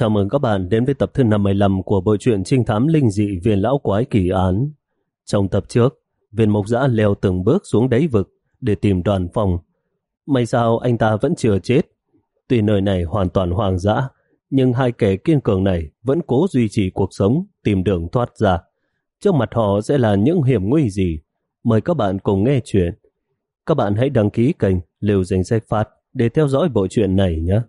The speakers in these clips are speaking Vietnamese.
Chào mừng các bạn đến với tập thứ 55 của bộ truyện trinh thám linh dị viên lão quái kỳ án. Trong tập trước, viên mộc giã leo từng bước xuống đáy vực để tìm đoàn phòng. May sao anh ta vẫn chưa chết. Tuy nơi này hoàn toàn hoang dã, nhưng hai kẻ kiên cường này vẫn cố duy trì cuộc sống, tìm đường thoát ra. Trước mặt họ sẽ là những hiểm nguy gì? Mời các bạn cùng nghe chuyện. Các bạn hãy đăng ký kênh Liều Danh Sách Phát để theo dõi bộ truyện này nhé.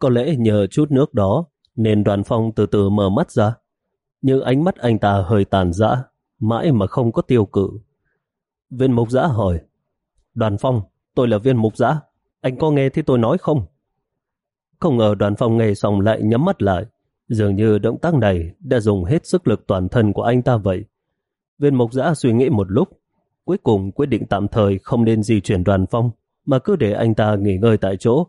Có lẽ nhờ chút nước đó nên đoàn phong từ từ mở mắt ra. Nhưng ánh mắt anh ta hơi tàn dã, mãi mà không có tiêu cự. Viên mục giã hỏi, Đoàn phong, tôi là viên mục giã, anh có nghe thấy tôi nói không? Không ngờ đoàn phong nghe xong lại nhắm mắt lại, dường như động tác này đã dùng hết sức lực toàn thân của anh ta vậy. Viên mục giã suy nghĩ một lúc, cuối cùng quyết định tạm thời không nên di chuyển đoàn phong, mà cứ để anh ta nghỉ ngơi tại chỗ.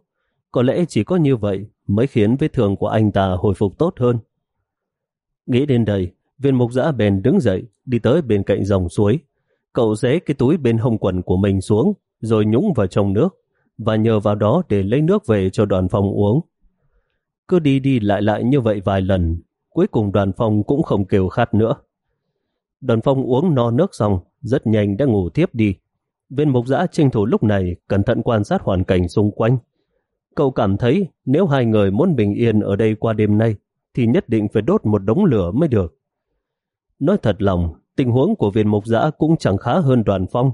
Có lẽ chỉ có như vậy mới khiến vết thương của anh ta hồi phục tốt hơn. Nghĩ đến đây, viên mục giã bèn đứng dậy, đi tới bên cạnh dòng suối. Cậu xé cái túi bên hông quần của mình xuống, rồi nhúng vào trong nước, và nhờ vào đó để lấy nước về cho đoàn phòng uống. Cứ đi đi lại lại như vậy vài lần, cuối cùng đoàn phòng cũng không kêu khát nữa. Đoàn phong uống no nước xong, rất nhanh đã ngủ tiếp đi. Viên mục giã tranh thủ lúc này cẩn thận quan sát hoàn cảnh xung quanh. Cậu cảm thấy nếu hai người muốn bình yên ở đây qua đêm nay, thì nhất định phải đốt một đống lửa mới được. Nói thật lòng, tình huống của viên mục giã cũng chẳng khá hơn đoàn phong.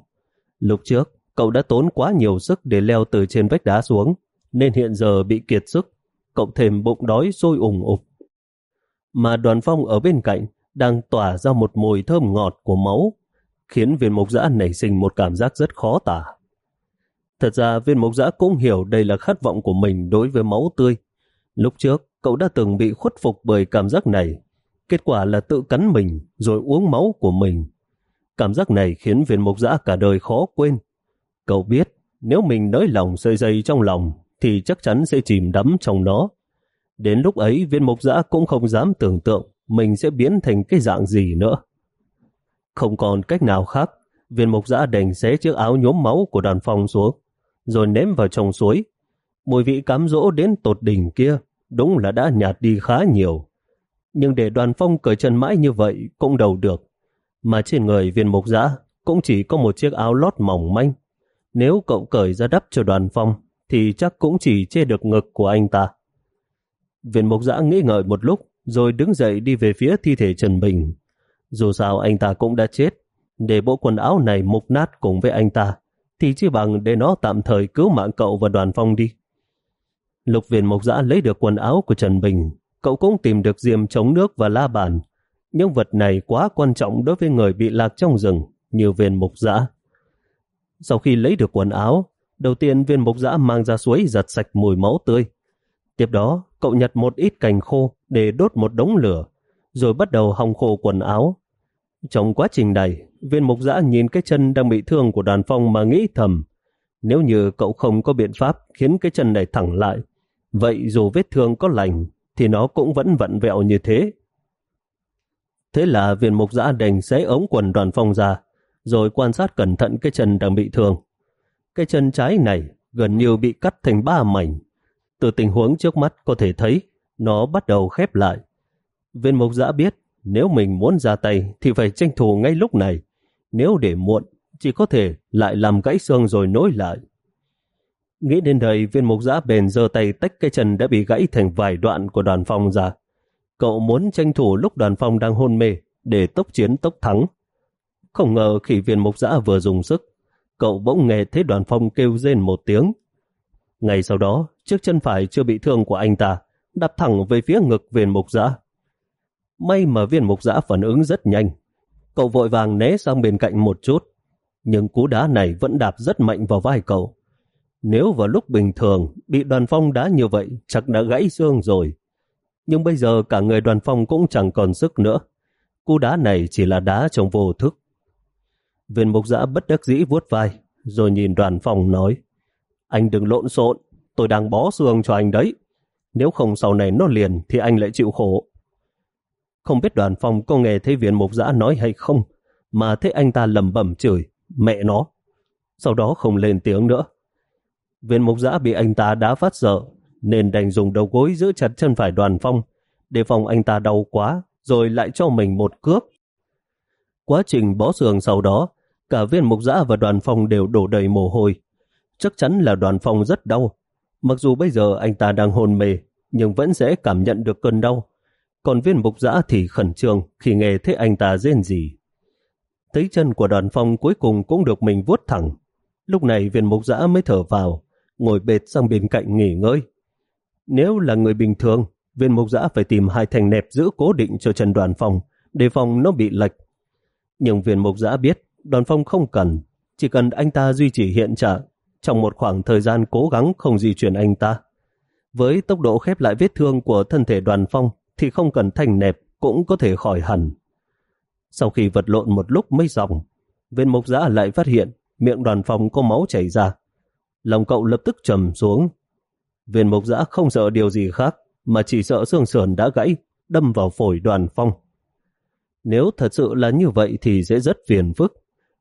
Lúc trước, cậu đã tốn quá nhiều sức để leo từ trên vách đá xuống, nên hiện giờ bị kiệt sức, cậu thèm bụng đói sôi ủng ục. Mà đoàn phong ở bên cạnh đang tỏa ra một mùi thơm ngọt của máu, khiến viên mục giã nảy sinh một cảm giác rất khó tả. Thật ra viên mục giã cũng hiểu đây là khát vọng của mình đối với máu tươi. Lúc trước, cậu đã từng bị khuất phục bởi cảm giác này. Kết quả là tự cắn mình rồi uống máu của mình. Cảm giác này khiến viên mục giã cả đời khó quên. Cậu biết, nếu mình nới lòng sợi dây trong lòng thì chắc chắn sẽ chìm đắm trong nó. Đến lúc ấy viên mục giã cũng không dám tưởng tượng mình sẽ biến thành cái dạng gì nữa. Không còn cách nào khác, viên mục giã đành xé chiếc áo nhốm máu của đoàn phòng xuống, rồi ném vào trong suối. Mùi vị cám dỗ đến tột đỉnh kia đúng là đã nhạt đi khá nhiều. Nhưng để đoàn phong cởi chân mãi như vậy cũng đầu được. Mà trên người viên mục giã cũng chỉ có một chiếc áo lót mỏng manh. Nếu cậu cởi ra đắp cho đoàn phong thì chắc cũng chỉ che được ngực của anh ta. Viên mục giã nghĩ ngợi một lúc rồi đứng dậy đi về phía thi thể Trần Bình. Dù sao anh ta cũng đã chết, để bộ quần áo này mục nát cùng với anh ta, thì chỉ bằng để nó tạm thời cứu mạng cậu và đoàn phong đi. Lục viên mộc giã lấy được quần áo của Trần Bình, cậu cũng tìm được diêm chống nước và la bàn. Những vật này quá quan trọng đối với người bị lạc trong rừng, như viên Mộc giã. Sau khi lấy được quần áo, đầu tiên viên Mộc giã mang ra suối giặt sạch mùi máu tươi. Tiếp đó, cậu nhặt một ít cành khô để đốt một đống lửa, rồi bắt đầu hong khô quần áo. Trong quá trình này, viên mục giã nhìn cái chân đang bị thương của đoàn phong mà nghĩ thầm, nếu như cậu không có biện pháp khiến cái chân này thẳng lại, vậy dù vết thương có lành, thì nó cũng vẫn vặn vẹo như thế. Thế là viên mục giã đành xé ống quần đoàn phong ra, rồi quan sát cẩn thận cái chân đang bị thương. Cái chân trái này gần như bị cắt thành ba mảnh. Từ tình huống trước mắt có thể thấy nó bắt đầu khép lại. Viên mục giã biết nếu mình muốn ra tay thì phải tranh thủ ngay lúc này. Nếu để muộn, chỉ có thể lại làm gãy xương rồi nối lại. Nghĩ đến đây, viên mục giã bền giơ tay tách cái chân đã bị gãy thành vài đoạn của đoàn phong ra. Cậu muốn tranh thủ lúc đoàn phong đang hôn mê để tốc chiến tốc thắng. Không ngờ khi viên mục giã vừa dùng sức, cậu bỗng nghe thấy đoàn phong kêu rên một tiếng. Ngay sau đó, chiếc chân phải chưa bị thương của anh ta đập thẳng về phía ngực viên mục giã. May mà viên mục giã phản ứng rất nhanh. Cậu vội vàng né sang bên cạnh một chút, nhưng cú đá này vẫn đạp rất mạnh vào vai cậu. Nếu vào lúc bình thường bị đoàn phong đá như vậy chắc đã gãy xương rồi. Nhưng bây giờ cả người đoàn phong cũng chẳng còn sức nữa. Cú đá này chỉ là đá trong vô thức. Viên mục giã bất đắc dĩ vuốt vai, rồi nhìn đoàn phong nói Anh đừng lộn xộn, tôi đang bó xương cho anh đấy. Nếu không sau này nó liền thì anh lại chịu khổ. Không biết đoàn phong có nghe thấy viên mục giã nói hay không, mà thấy anh ta lầm bẩm chửi, mẹ nó. Sau đó không lên tiếng nữa. Viên mục giã bị anh ta đá phát sợ, nên đành dùng đầu gối giữ chặt chân phải đoàn phong, để phòng anh ta đau quá, rồi lại cho mình một cước. Quá trình bó sườn sau đó, cả viên mục giã và đoàn phong đều đổ đầy mồ hôi. Chắc chắn là đoàn phong rất đau. Mặc dù bây giờ anh ta đang hôn mê, nhưng vẫn sẽ cảm nhận được cơn đau. Còn viên mục giã thì khẩn trương khi nghe thấy anh ta rên gì. Thấy chân của đoàn phong cuối cùng cũng được mình vuốt thẳng. Lúc này viên mục giã mới thở vào, ngồi bệt sang bên cạnh nghỉ ngơi. Nếu là người bình thường, viên mục giã phải tìm hai thành nẹp giữ cố định cho chân đoàn phong, đề phòng nó bị lệch. Nhưng viên mục giã biết đoàn phong không cần, chỉ cần anh ta duy trì hiện trạng trong một khoảng thời gian cố gắng không di chuyển anh ta. Với tốc độ khép lại vết thương của thân thể đoàn phong thì không cần thành nẹp cũng có thể khỏi hẳn. Sau khi vật lộn một lúc mấy dòng, viên mục giã lại phát hiện miệng đoàn phong có máu chảy ra. Lòng cậu lập tức trầm xuống. Viên mục giã không sợ điều gì khác, mà chỉ sợ xương sườn đã gãy, đâm vào phổi đoàn phong. Nếu thật sự là như vậy thì sẽ rất phiền phức,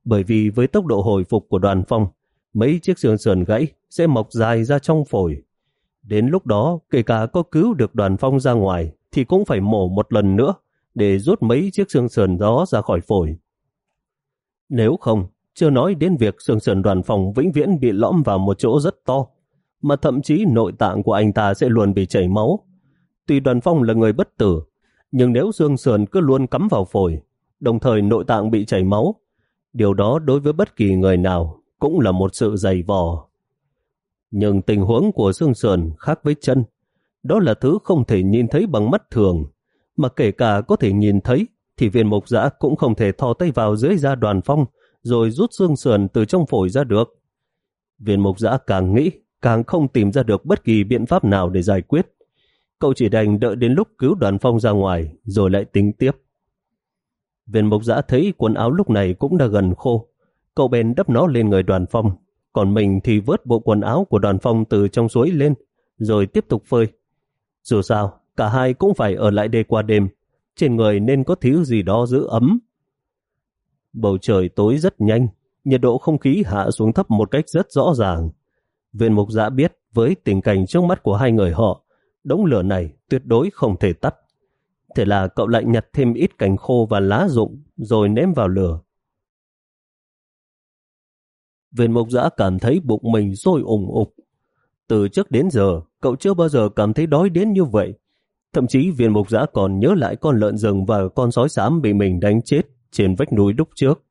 bởi vì với tốc độ hồi phục của đoàn phong, mấy chiếc xương sườn gãy sẽ mọc dài ra trong phổi. Đến lúc đó, kể cả có cứu được đoàn phong ra ngoài, thì cũng phải mổ một lần nữa để rút mấy chiếc xương sườn đó ra khỏi phổi. Nếu không, chưa nói đến việc xương sườn đoàn phong vĩnh viễn bị lõm vào một chỗ rất to, mà thậm chí nội tạng của anh ta sẽ luôn bị chảy máu. Tuy đoàn phong là người bất tử, nhưng nếu xương sườn cứ luôn cắm vào phổi, đồng thời nội tạng bị chảy máu, điều đó đối với bất kỳ người nào cũng là một sự dày vò. Nhưng tình huống của xương sườn khác với chân, đó là thứ không thể nhìn thấy bằng mắt thường, mà kể cả có thể nhìn thấy, thì viên mục giã cũng không thể thò tay vào dưới da đoàn phong, rồi rút xương sườn từ trong phổi ra được. Viên mục giã càng nghĩ, càng không tìm ra được bất kỳ biện pháp nào để giải quyết. Cậu chỉ đành đợi đến lúc cứu đoàn phong ra ngoài, rồi lại tính tiếp. Viên mục giã thấy quần áo lúc này cũng đã gần khô. Cậu bèn đắp nó lên người đoàn phong, còn mình thì vớt bộ quần áo của đoàn phong từ trong suối lên, rồi tiếp tục phơi. Dù sao, cả hai cũng phải ở lại đây qua đêm, trên người nên có thứ gì đó giữ ấm. Bầu trời tối rất nhanh, nhiệt độ không khí hạ xuống thấp một cách rất rõ ràng. Viên mục giã biết với tình cảnh trước mắt của hai người họ, đống lửa này tuyệt đối không thể tắt. Thế là cậu lại nhặt thêm ít cành khô và lá rụng rồi ném vào lửa. Viên mục giã cảm thấy bụng mình sôi ủng ục. Từ trước đến giờ, cậu chưa bao giờ cảm thấy đói đến như vậy. Thậm chí viên mục giã còn nhớ lại con lợn rừng và con sói xám bị mình đánh chết trên vách núi đúc trước.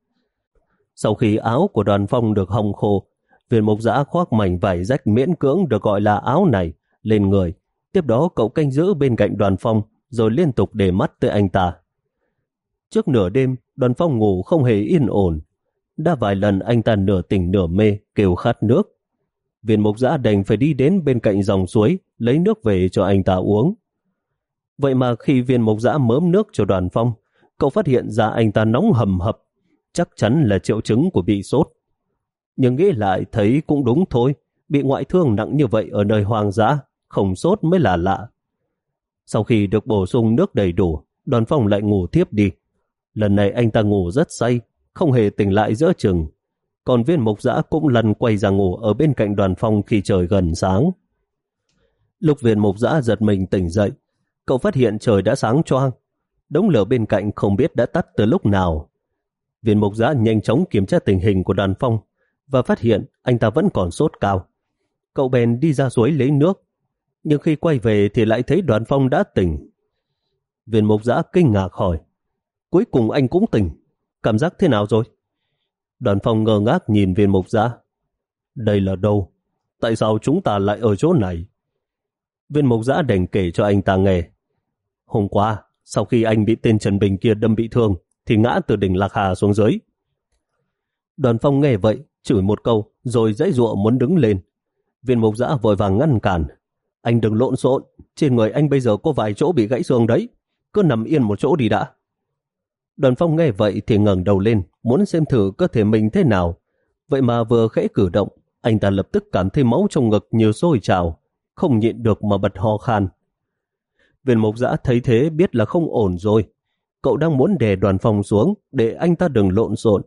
Sau khi áo của đoàn phong được hong khô, viên mục giã khoác mảnh vải rách miễn cưỡng được gọi là áo này lên người. Tiếp đó cậu canh giữ bên cạnh đoàn phong rồi liên tục để mắt tới anh ta. Trước nửa đêm, đoàn phong ngủ không hề yên ổn. Đã vài lần anh ta nửa tỉnh nửa mê kêu khát nước. Viên mục giã đành phải đi đến bên cạnh dòng suối lấy nước về cho anh ta uống. Vậy mà khi viên mục giã mớm nước cho đoàn phong, cậu phát hiện ra anh ta nóng hầm hập, chắc chắn là triệu chứng của bị sốt. Nhưng nghĩ lại thấy cũng đúng thôi, bị ngoại thương nặng như vậy ở nơi hoang dã, không sốt mới là lạ. Sau khi được bổ sung nước đầy đủ, đoàn phong lại ngủ tiếp đi. Lần này anh ta ngủ rất say, không hề tỉnh lại giữa chừng. Còn viên mục giã cũng lần quay ra ngủ ở bên cạnh đoàn phong khi trời gần sáng. Lúc viên mục giã giật mình tỉnh dậy, cậu phát hiện trời đã sáng choang. Đống lửa bên cạnh không biết đã tắt từ lúc nào. Viên mục giã nhanh chóng kiểm tra tình hình của đoàn phong và phát hiện anh ta vẫn còn sốt cao. Cậu bèn đi ra suối lấy nước, nhưng khi quay về thì lại thấy đoàn phong đã tỉnh. Viên mục giã kinh ngạc hỏi, cuối cùng anh cũng tỉnh, cảm giác thế nào rồi? Đoàn phong ngơ ngác nhìn viên mục giã. Đây là đâu? Tại sao chúng ta lại ở chỗ này? Viên mục giã đành kể cho anh ta nghe. Hôm qua, sau khi anh bị tên Trần Bình kia đâm bị thương, thì ngã từ đỉnh Lạc Hà xuống dưới. Đoàn phong nghe vậy, chửi một câu, rồi dãy ruộng muốn đứng lên. Viên mục giã vội vàng ngăn cản. Anh đừng lộn xộn, trên người anh bây giờ có vài chỗ bị gãy xương đấy, cứ nằm yên một chỗ đi đã. Đoàn phong nghe vậy thì ngẩng đầu lên, muốn xem thử cơ thể mình thế nào. Vậy mà vừa khẽ cử động, anh ta lập tức cảm thấy máu trong ngực nhiều sôi trào, không nhịn được mà bật ho khan. Viên mục giã thấy thế biết là không ổn rồi, cậu đang muốn đè đoàn phong xuống để anh ta đừng lộn xộn.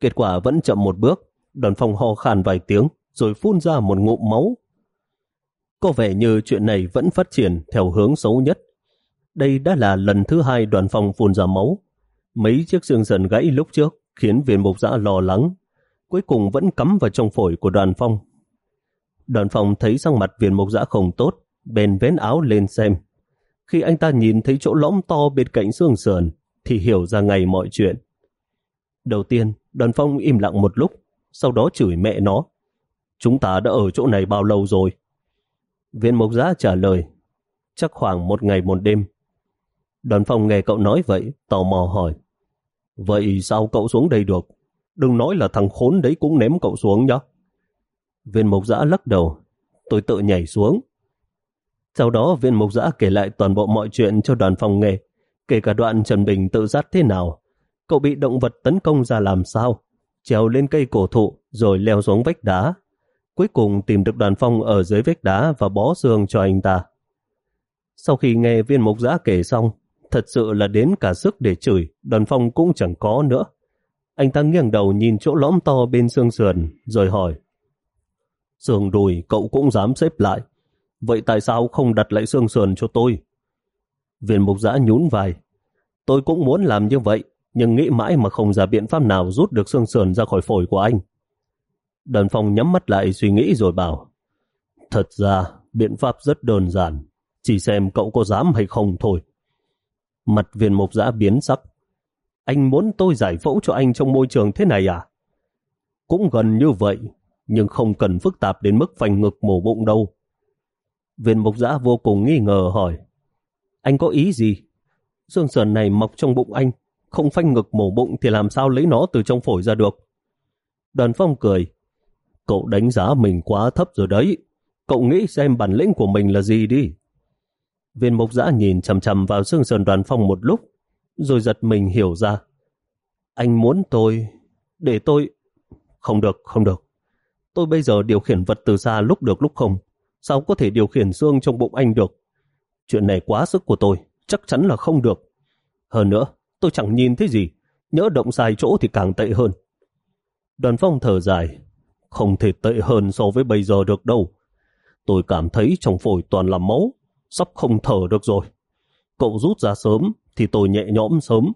Kết quả vẫn chậm một bước, đoàn phong ho khan vài tiếng rồi phun ra một ngụm máu. Có vẻ như chuyện này vẫn phát triển theo hướng xấu nhất. Đây đã là lần thứ hai đoàn phong phun ra máu. Mấy chiếc xương sườn gãy lúc trước khiến viên mục giã lo lắng. Cuối cùng vẫn cắm vào trong phổi của đoàn phong. Đoàn phong thấy sang mặt viên mục giã không tốt, bèn vén áo lên xem. Khi anh ta nhìn thấy chỗ lõm to bên cạnh xương sườn, thì hiểu ra ngày mọi chuyện. Đầu tiên, đoàn phong im lặng một lúc, sau đó chửi mẹ nó. Chúng ta đã ở chỗ này bao lâu rồi? Viên Mục giã trả lời, chắc khoảng một ngày một đêm. Đoàn phong nghe cậu nói vậy, tò mò hỏi. Vậy sao cậu xuống đây được? Đừng nói là thằng khốn đấy cũng ném cậu xuống nhá. Viên mộc giã lắc đầu, tôi tự nhảy xuống. Sau đó viên mộc giã kể lại toàn bộ mọi chuyện cho đoàn phòng nghề, kể cả đoạn Trần Bình tự sát thế nào. Cậu bị động vật tấn công ra làm sao, trèo lên cây cổ thụ rồi leo xuống vách đá. Cuối cùng tìm được đoàn phong ở dưới vách đá và bó xương cho anh ta. Sau khi nghe viên mục giã kể xong, thật sự là đến cả sức để chửi, đoàn phong cũng chẳng có nữa. Anh ta nghiêng đầu nhìn chỗ lõm to bên xương sườn, rồi hỏi. sườn đùi cậu cũng dám xếp lại, Vậy tại sao không đặt lại xương sườn cho tôi? Viên mục giã nhún vai. Tôi cũng muốn làm như vậy, nhưng nghĩ mãi mà không ra biện pháp nào rút được xương sườn ra khỏi phổi của anh. Đoàn Phong nhắm mắt lại suy nghĩ rồi bảo. Thật ra, biện pháp rất đơn giản. Chỉ xem cậu có dám hay không thôi. Mặt viên mục giã biến sắc. Anh muốn tôi giải phẫu cho anh trong môi trường thế này à? Cũng gần như vậy, nhưng không cần phức tạp đến mức phành ngực mổ bụng đâu. Viên mục giã vô cùng nghi ngờ hỏi Anh có ý gì? Xương sườn này mọc trong bụng anh không phanh ngực mổ bụng thì làm sao lấy nó từ trong phổi ra được? Đoàn phong cười Cậu đánh giá mình quá thấp rồi đấy Cậu nghĩ xem bản lĩnh của mình là gì đi Viên mục giã nhìn chầm chầm vào xương sườn đoàn phong một lúc rồi giật mình hiểu ra Anh muốn tôi để tôi Không được, không được Tôi bây giờ điều khiển vật từ xa lúc được lúc không sao có thể điều khiển xương trong bụng anh được. Chuyện này quá sức của tôi, chắc chắn là không được. Hơn nữa, tôi chẳng nhìn thấy gì, nhớ động sai chỗ thì càng tệ hơn. Đoàn phong thở dài, không thể tệ hơn so với bây giờ được đâu. Tôi cảm thấy trong phổi toàn là máu, sắp không thở được rồi. Cậu rút ra sớm thì tôi nhẹ nhõm sớm.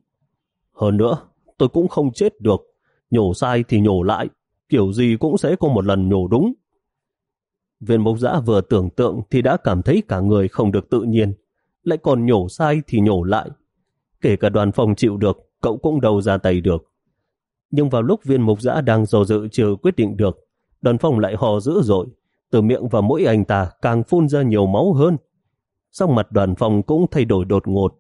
Hơn nữa, tôi cũng không chết được, nhổ sai thì nhổ lại, kiểu gì cũng sẽ có một lần nhổ đúng. Viên mộc giã vừa tưởng tượng thì đã cảm thấy cả người không được tự nhiên, lại còn nhổ sai thì nhổ lại. Kể cả đoàn phòng chịu được, cậu cũng đầu ra tay được. Nhưng vào lúc viên mục giã đang dò dự chưa quyết định được, đoàn phòng lại hò dữ rồi, từ miệng và mũi anh ta càng phun ra nhiều máu hơn sắc mặt đoàn phòng cũng thay đổi đột ngột,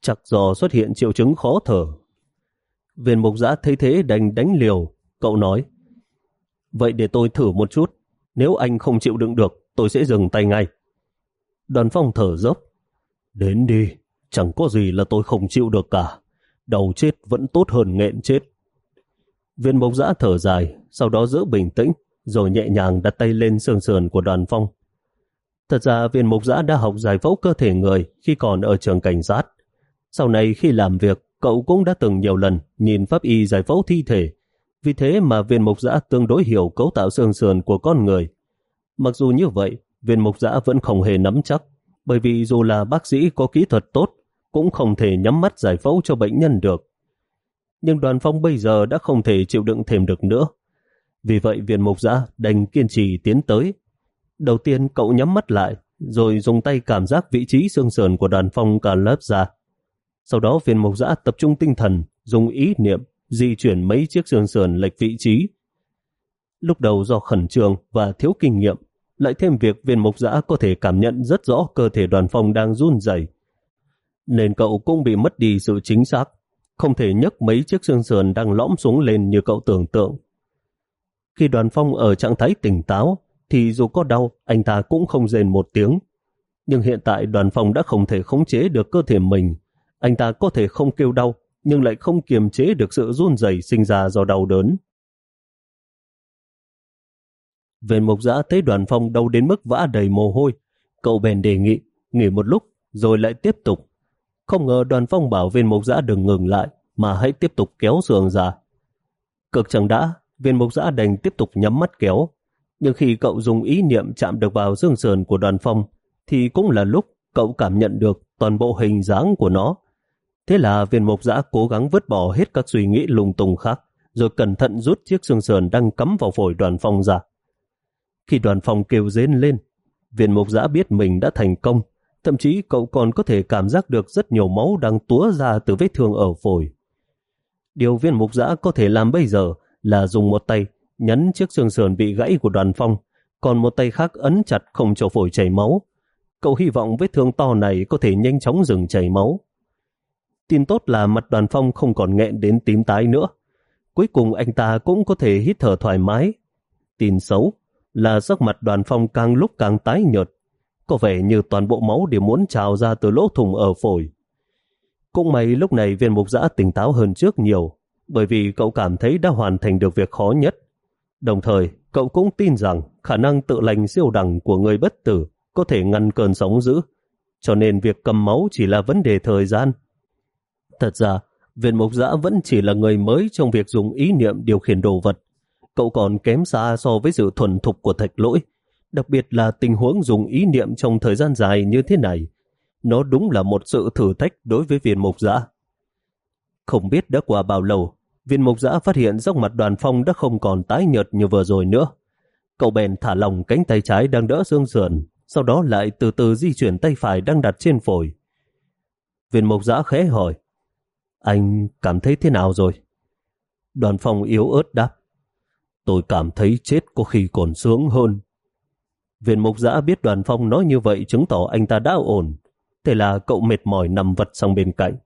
chặt giò xuất hiện triệu chứng khó thở. Viên mục giã thấy thế đành đánh liều, cậu nói, Vậy để tôi thử một chút, nếu anh không chịu đựng được, tôi sẽ dừng tay ngay. Đoàn phong thở dốc. Đến đi, chẳng có gì là tôi không chịu được cả. Đầu chết vẫn tốt hơn nghẹn chết. Viên mộc giã thở dài, sau đó giữ bình tĩnh, rồi nhẹ nhàng đặt tay lên sườn sườn của đoàn phong. Thật ra viên mục giã đã học giải phẫu cơ thể người khi còn ở trường cảnh sát. Sau này khi làm việc, cậu cũng đã từng nhiều lần nhìn pháp y giải phẫu thi thể vì thế mà viên mục giã tương đối hiểu cấu tạo xương sườn của con người. Mặc dù như vậy, viên mục giã vẫn không hề nắm chắc, bởi vì dù là bác sĩ có kỹ thuật tốt, cũng không thể nhắm mắt giải phẫu cho bệnh nhân được. Nhưng đoàn phong bây giờ đã không thể chịu đựng thêm được nữa. Vì vậy viên mục giã đành kiên trì tiến tới. Đầu tiên cậu nhắm mắt lại, rồi dùng tay cảm giác vị trí xương sườn của đoàn phong cả lớp ra. Sau đó viên mộc giã tập trung tinh thần, dùng ý niệm di chuyển mấy chiếc xương sườn lệch vị trí. Lúc đầu do khẩn trương và thiếu kinh nghiệm, lại thêm việc viên mộc giã có thể cảm nhận rất rõ cơ thể đoàn phong đang run rẩy nên cậu cũng bị mất đi sự chính xác, không thể nhấc mấy chiếc xương sườn đang lõm xuống lên như cậu tưởng tượng. Khi đoàn phong ở trạng thái tỉnh táo, thì dù có đau, anh ta cũng không rên một tiếng. Nhưng hiện tại đoàn phong đã không thể khống chế được cơ thể mình. Anh ta có thể không kêu đau, nhưng lại không kiềm chế được sự run rẩy sinh ra do đau đớn. Về mộc giã thấy đoàn phong đau đến mức vã đầy mồ hôi, cậu bèn đề nghị, nghỉ một lúc, rồi lại tiếp tục. Không ngờ đoàn phong bảo viên mục giã đừng ngừng lại, mà hãy tiếp tục kéo sườn ra. Cực chẳng đã, viên mục giã đành tiếp tục nhắm mắt kéo. Nhưng khi cậu dùng ý niệm chạm được vào xương sườn của đoàn phong, thì cũng là lúc cậu cảm nhận được toàn bộ hình dáng của nó. Thế là viên mộc giã cố gắng vứt bỏ hết các suy nghĩ lung tung khác, rồi cẩn thận rút chiếc xương sườn đang cắm vào phổi đoàn phong ra. Khi đoàn phong kêu rên lên, viên mộc giã biết mình đã thành công, thậm chí cậu còn có thể cảm giác được rất nhiều máu đang túa ra từ vết thương ở phổi. Điều viên mục giã có thể làm bây giờ là dùng một tay nhấn chiếc xương sườn bị gãy của đoàn phong, còn một tay khác ấn chặt không cho phổi chảy máu. Cậu hy vọng vết thương to này có thể nhanh chóng dừng chảy máu. Tin tốt là mặt đoàn phong không còn nghẹn đến tím tái nữa. Cuối cùng anh ta cũng có thể hít thở thoải mái. Tin xấu là sắc mặt đoàn phong càng lúc càng tái nhợt. Có vẻ như toàn bộ máu đều muốn trào ra từ lỗ thùng ở phổi. Cũng may lúc này viên mục giã tỉnh táo hơn trước nhiều, bởi vì cậu cảm thấy đã hoàn thành được việc khó nhất. Đồng thời, cậu cũng tin rằng khả năng tự lành siêu đẳng của người bất tử có thể ngăn cơn sóng dữ, cho nên việc cầm máu chỉ là vấn đề thời gian. Thật ra, viên mục giã vẫn chỉ là người mới trong việc dùng ý niệm điều khiển đồ vật. Cậu còn kém xa so với sự thuần thục của thạch lỗi, đặc biệt là tình huống dùng ý niệm trong thời gian dài như thế này. Nó đúng là một sự thử thách đối với viên mục giã. Không biết đã qua bao lâu, viên mục giã phát hiện dốc mặt đoàn phong đã không còn tái nhợt như vừa rồi nữa. Cậu bèn thả lỏng cánh tay trái đang đỡ xương sườn, sau đó lại từ từ di chuyển tay phải đang đặt trên phổi. Viên mục giã khẽ hỏi, anh cảm thấy thế nào rồi? Đoàn phong yếu ớt đáp, tôi cảm thấy chết có khi còn sướng hơn. Viên mục giã biết đoàn phong nói như vậy chứng tỏ anh ta đã ổn, thế là cậu mệt mỏi nằm vật sang bên cạnh.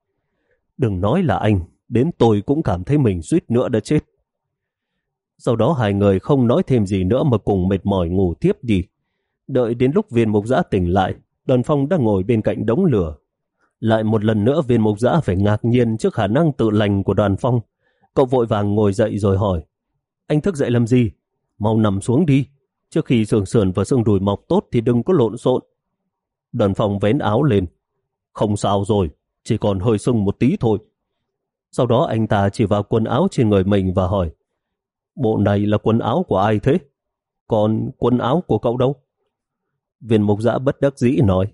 Đừng nói là anh, đến tôi cũng cảm thấy mình suýt nữa đã chết. Sau đó hai người không nói thêm gì nữa mà cùng mệt mỏi ngủ tiếp đi. Đợi đến lúc viên mục giã tỉnh lại, đoàn phong đang ngồi bên cạnh đống lửa. Lại một lần nữa viên mục giã phải ngạc nhiên trước khả năng tự lành của đoàn phong. Cậu vội vàng ngồi dậy rồi hỏi, anh thức dậy làm gì? Mau nằm xuống đi. Trước khi sườn sườn và xương đùi mọc tốt thì đừng có lộn xộn. Đoàn phong vén áo lên. Không sao rồi, chỉ còn hơi sưng một tí thôi. Sau đó anh ta chỉ vào quần áo trên người mình và hỏi Bộ này là quần áo của ai thế? Còn quần áo của cậu đâu? Viên mục giã bất đắc dĩ nói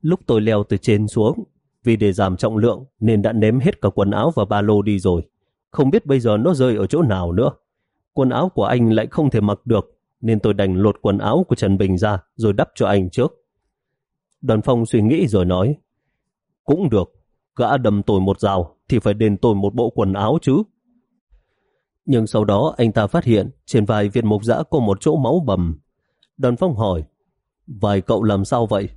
Lúc tôi leo từ trên xuống vì để giảm trọng lượng nên đã ném hết cả quần áo và ba lô đi rồi. Không biết bây giờ nó rơi ở chỗ nào nữa. Quần áo của anh lại không thể mặc được nên tôi đành lột quần áo của Trần Bình ra rồi đắp cho anh trước. Đoàn phong suy nghĩ rồi nói Cũng được, gã đâm tôi một dao thì phải đền tôi một bộ quần áo chứ. Nhưng sau đó anh ta phát hiện trên vai viên mục giã có một chỗ máu bầm. Đoàn phong hỏi, Vài cậu làm sao vậy?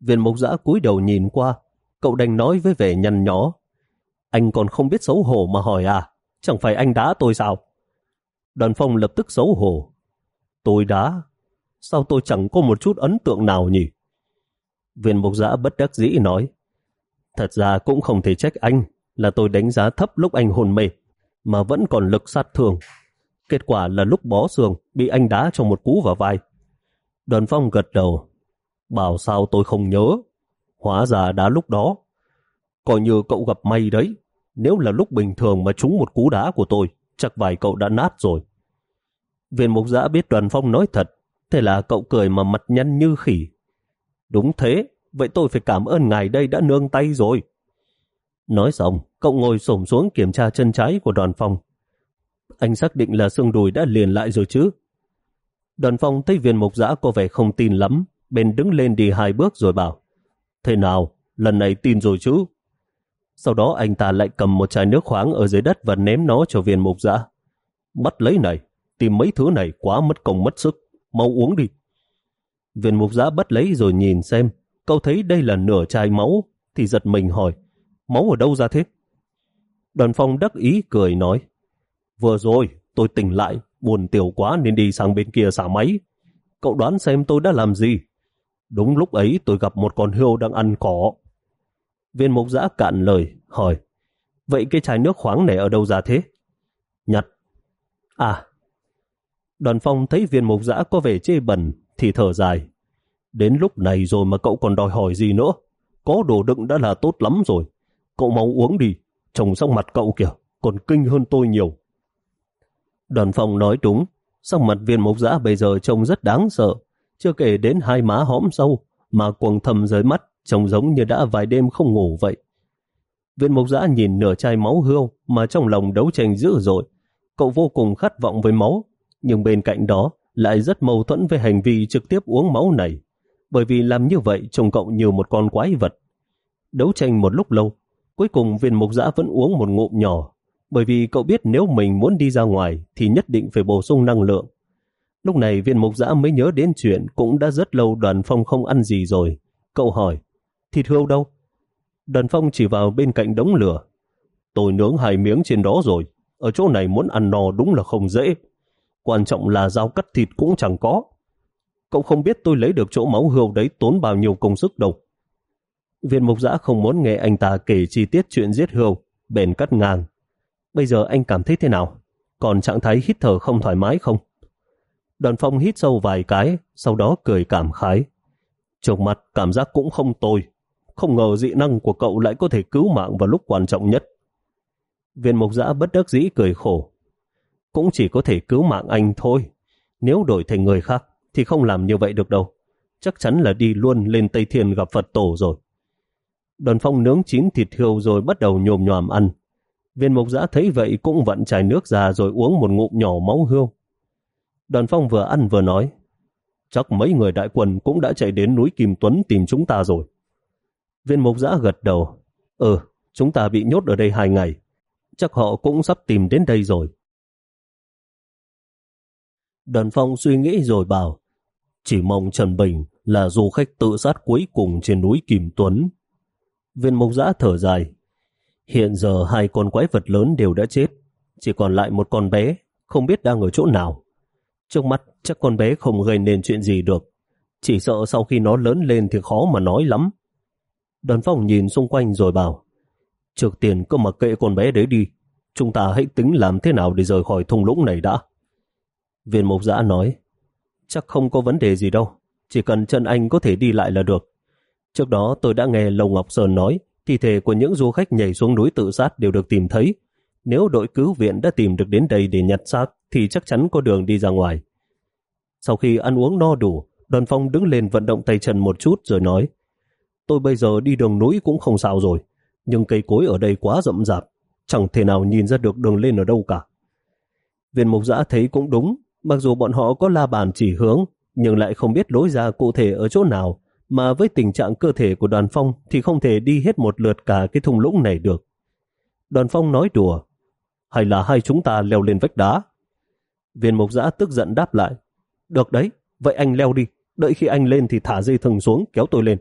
Viên mục giã cúi đầu nhìn qua, cậu đành nói với vẻ nhăn nhó, Anh còn không biết xấu hổ mà hỏi à? Chẳng phải anh đá tôi sao? Đoàn phong lập tức xấu hổ, Tôi đá? Sao tôi chẳng có một chút ấn tượng nào nhỉ? Viên mục giã bất đắc dĩ nói, Thật ra cũng không thể trách anh là tôi đánh giá thấp lúc anh hồn mê mà vẫn còn lực sát thương. Kết quả là lúc bó xương bị anh đá cho một cú vào vai. Đoàn phong gật đầu. Bảo sao tôi không nhớ. Hóa ra đá lúc đó. Coi như cậu gặp may đấy. Nếu là lúc bình thường mà trúng một cú đá của tôi, chắc vài cậu đã nát rồi. Viên mục giã biết đoàn phong nói thật, thế là cậu cười mà mặt nhăn như khỉ. Đúng thế, vậy tôi phải cảm ơn ngài đây đã nương tay rồi. Nói xong, cậu ngồi xổm xuống kiểm tra chân trái của đoàn phong. Anh xác định là xương đùi đã liền lại rồi chứ. Đoàn phong thấy viên mục giã có vẻ không tin lắm, bên đứng lên đi hai bước rồi bảo Thế nào, lần này tin rồi chứ? Sau đó anh ta lại cầm một chai nước khoáng ở dưới đất và ném nó cho viên mục giã. Bắt lấy này, tìm mấy thứ này quá mất công mất sức, mau uống đi. Viên mục giã bắt lấy rồi nhìn xem, cậu thấy đây là nửa chai máu, thì giật mình hỏi, máu ở đâu ra thế? Đoàn phong đắc ý cười nói, vừa rồi tôi tỉnh lại, buồn tiểu quá nên đi sang bên kia xả máy. Cậu đoán xem tôi đã làm gì? Đúng lúc ấy tôi gặp một con hươu đang ăn cỏ. Viên mục giã cạn lời, hỏi, vậy cái chai nước khoáng này ở đâu ra thế? Nhặt. À. Đoàn phong thấy viên mục giã có vẻ chê bẩn, thì thở dài. Đến lúc này rồi mà cậu còn đòi hỏi gì nữa? có đồ đựng đã là tốt lắm rồi. Cậu mau uống đi, trông sắc mặt cậu kìa, còn kinh hơn tôi nhiều. Đoàn phòng nói đúng, sắc mặt viên mộc giã bây giờ trông rất đáng sợ, chưa kể đến hai má hõm sâu, mà quầng thầm dưới mắt, trông giống như đã vài đêm không ngủ vậy. Viên mộc giã nhìn nửa chai máu hươu mà trong lòng đấu tranh dữ dội. Cậu vô cùng khát vọng với máu, nhưng bên cạnh đó lại rất mâu thuẫn với hành vi trực tiếp uống máu này, bởi vì làm như vậy trông cậu như một con quái vật. Đấu tranh một lúc lâu, cuối cùng viên mục giã vẫn uống một ngụm nhỏ, bởi vì cậu biết nếu mình muốn đi ra ngoài thì nhất định phải bổ sung năng lượng. Lúc này viên mục giã mới nhớ đến chuyện cũng đã rất lâu đoàn phong không ăn gì rồi. Cậu hỏi, thịt hươu đâu? Đoàn phong chỉ vào bên cạnh đống lửa. Tôi nướng hai miếng trên đó rồi, ở chỗ này muốn ăn no đúng là không dễ. Quan trọng là dao cắt thịt cũng chẳng có. Cậu không biết tôi lấy được chỗ máu hươu đấy tốn bao nhiêu công sức đâu. Viên mục giã không muốn nghe anh ta kể chi tiết chuyện giết hươu, bền cắt ngang. Bây giờ anh cảm thấy thế nào? Còn trạng thái hít thở không thoải mái không? Đoàn phong hít sâu vài cái, sau đó cười cảm khái. Trông mặt cảm giác cũng không tồi. Không ngờ dị năng của cậu lại có thể cứu mạng vào lúc quan trọng nhất. Viên mục giã bất đắc dĩ cười khổ cũng chỉ có thể cứu mạng anh thôi. Nếu đổi thành người khác thì không làm như vậy được đâu. Chắc chắn là đi luôn lên Tây Thiên gặp Phật tổ rồi. Đoàn phong nướng chín thịt hươu rồi bắt đầu nhồm nhòm ăn. Viên mục giã thấy vậy cũng vặn chai nước ra rồi uống một ngụm nhỏ máu hươu. Đoàn phong vừa ăn vừa nói chắc mấy người đại quân cũng đã chạy đến núi Kim Tuấn tìm chúng ta rồi. Viên mục giã gật đầu. Ừ, chúng ta bị nhốt ở đây hai ngày. Chắc họ cũng sắp tìm đến đây rồi. Đoàn phong suy nghĩ rồi bảo, chỉ mong Trần Bình là du khách tự sát cuối cùng trên núi Kim Tuấn. Viên mộc giã thở dài. Hiện giờ hai con quái vật lớn đều đã chết, chỉ còn lại một con bé, không biết đang ở chỗ nào. Trước mắt chắc con bé không gây nên chuyện gì được, chỉ sợ sau khi nó lớn lên thì khó mà nói lắm. Đoàn phong nhìn xung quanh rồi bảo, trước tiền cứ mặc kệ con bé đấy đi, chúng ta hãy tính làm thế nào để rời khỏi thung lũng này đã. Viên mục giã nói, chắc không có vấn đề gì đâu, chỉ cần chân anh có thể đi lại là được. Trước đó tôi đã nghe Lầu Ngọc Sơn nói, thi thể của những du khách nhảy xuống núi tự sát đều được tìm thấy. Nếu đội cứu viện đã tìm được đến đây để nhặt xác, thì chắc chắn có đường đi ra ngoài. Sau khi ăn uống no đủ, đoàn phong đứng lên vận động tay chân một chút rồi nói, tôi bây giờ đi đường núi cũng không sao rồi, nhưng cây cối ở đây quá rậm rạp, chẳng thể nào nhìn ra được đường lên ở đâu cả. Viên mục giã thấy cũng đúng, Mặc dù bọn họ có la bàn chỉ hướng, nhưng lại không biết lối ra cụ thể ở chỗ nào, mà với tình trạng cơ thể của đoàn phong thì không thể đi hết một lượt cả cái thùng lũng này được. Đoàn phong nói đùa, hay là hai chúng ta leo lên vách đá? Viên mục giã tức giận đáp lại, được đấy, vậy anh leo đi, đợi khi anh lên thì thả dây thừng xuống kéo tôi lên.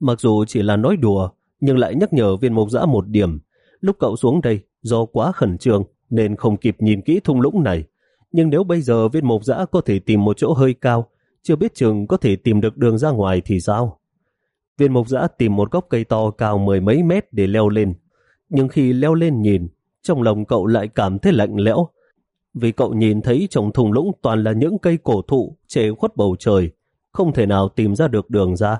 Mặc dù chỉ là nói đùa, nhưng lại nhắc nhở viên mục giã một điểm, lúc cậu xuống đây do quá khẩn trương nên không kịp nhìn kỹ thung lũng này, nhưng nếu bây giờ viên mộc Giã có thể tìm một chỗ hơi cao, chưa biết chừng có thể tìm được đường ra ngoài thì sao? Viên mộc Giã tìm một gốc cây to cao mười mấy mét để leo lên. Nhưng khi leo lên nhìn, trong lòng cậu lại cảm thấy lạnh lẽo. Vì cậu nhìn thấy trong thùng lũng toàn là những cây cổ thụ che khuất bầu trời, không thể nào tìm ra được đường ra.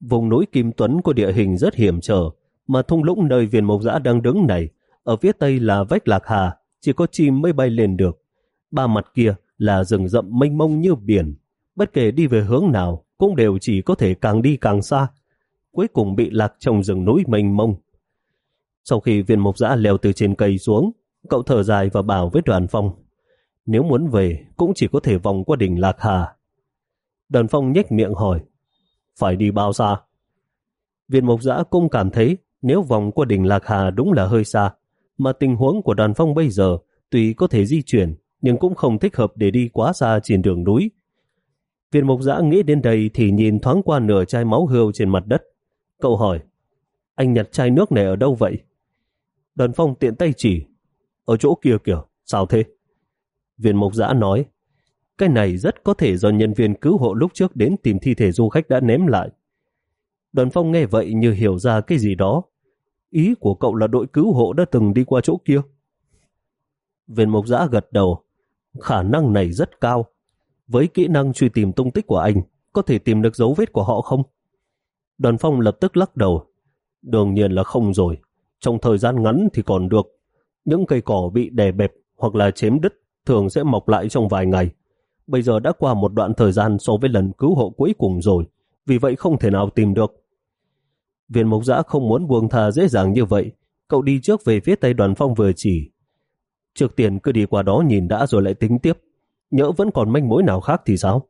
Vùng núi Kim Tuấn có địa hình rất hiểm trở, mà thung lũng nơi viên mộc Giã đang đứng này, ở phía tây là vách lạc hà, chỉ có chim mới bay lên được ba mặt kia là rừng rậm mênh mông như biển. Bất kể đi về hướng nào, cũng đều chỉ có thể càng đi càng xa. Cuối cùng bị lạc trong rừng núi mênh mông. Sau khi viên mộc giã leo từ trên cây xuống, cậu thở dài và bảo với đoàn phong. Nếu muốn về, cũng chỉ có thể vòng qua đỉnh Lạc Hà. Đoàn phong nhếch miệng hỏi, phải đi bao xa? Viên mộc giã cũng cảm thấy nếu vòng qua đỉnh Lạc Hà đúng là hơi xa, mà tình huống của đoàn phong bây giờ tùy có thể di chuyển nhưng cũng không thích hợp để đi quá xa trên đường núi. Viên mục giã nghĩ đến đây thì nhìn thoáng qua nửa chai máu hươu trên mặt đất. Cậu hỏi, anh nhặt chai nước này ở đâu vậy? Đoàn phong tiện tay chỉ, ở chỗ kia kìa, sao thế? Viên mục giã nói, cái này rất có thể do nhân viên cứu hộ lúc trước đến tìm thi thể du khách đã ném lại. Đoàn phong nghe vậy như hiểu ra cái gì đó. Ý của cậu là đội cứu hộ đã từng đi qua chỗ kia. Viên mục giã gật đầu, khả năng này rất cao. Với kỹ năng truy tìm tung tích của anh, có thể tìm được dấu vết của họ không? Đoàn phong lập tức lắc đầu. Đương nhiên là không rồi. Trong thời gian ngắn thì còn được. Những cây cỏ bị đè bẹp hoặc là chém đứt thường sẽ mọc lại trong vài ngày. Bây giờ đã qua một đoạn thời gian so với lần cứu hộ cuối cùng rồi, vì vậy không thể nào tìm được. Viên mục giã không muốn buông tha dễ dàng như vậy, cậu đi trước về phía tây đoàn phong vừa chỉ. Trước tiên cứ đi qua đó nhìn đã rồi lại tính tiếp, nhỡ vẫn còn manh mối nào khác thì sao?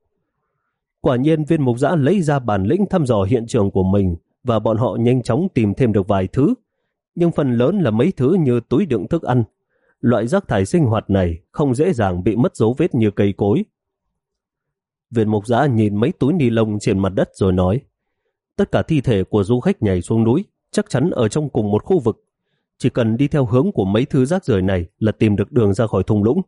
Quả nhiên viên mục giã lấy ra bản lĩnh thăm dò hiện trường của mình và bọn họ nhanh chóng tìm thêm được vài thứ. Nhưng phần lớn là mấy thứ như túi đựng thức ăn. Loại rác thải sinh hoạt này không dễ dàng bị mất dấu vết như cây cối. Viên mục giã nhìn mấy túi ni lông trên mặt đất rồi nói, tất cả thi thể của du khách nhảy xuống núi, chắc chắn ở trong cùng một khu vực. Chỉ cần đi theo hướng của mấy thứ rác rưởi này là tìm được đường ra khỏi thung lũng.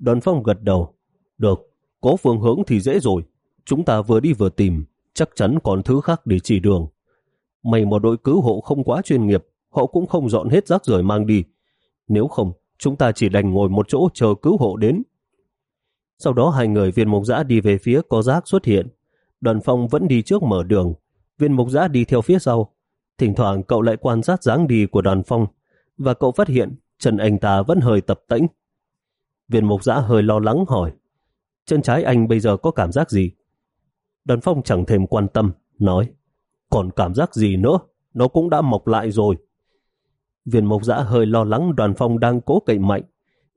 Đoàn phong gật đầu. Được, có phương hướng thì dễ rồi. Chúng ta vừa đi vừa tìm, chắc chắn còn thứ khác để chỉ đường. Mày một đội cứu hộ không quá chuyên nghiệp, họ cũng không dọn hết rác rưởi mang đi. Nếu không, chúng ta chỉ đành ngồi một chỗ chờ cứu hộ đến. Sau đó hai người viên mục giã đi về phía có rác xuất hiện. Đoàn phong vẫn đi trước mở đường, viên mục giã đi theo phía sau. Thỉnh thoảng cậu lại quan sát dáng đi của đoàn phong, và cậu phát hiện chân anh ta vẫn hơi tập tĩnh. Viên mục giã hơi lo lắng hỏi, chân trái anh bây giờ có cảm giác gì? Đoàn phong chẳng thèm quan tâm, nói, còn cảm giác gì nữa, nó cũng đã mọc lại rồi. Viên mục giã hơi lo lắng đoàn phong đang cố cậy mạnh.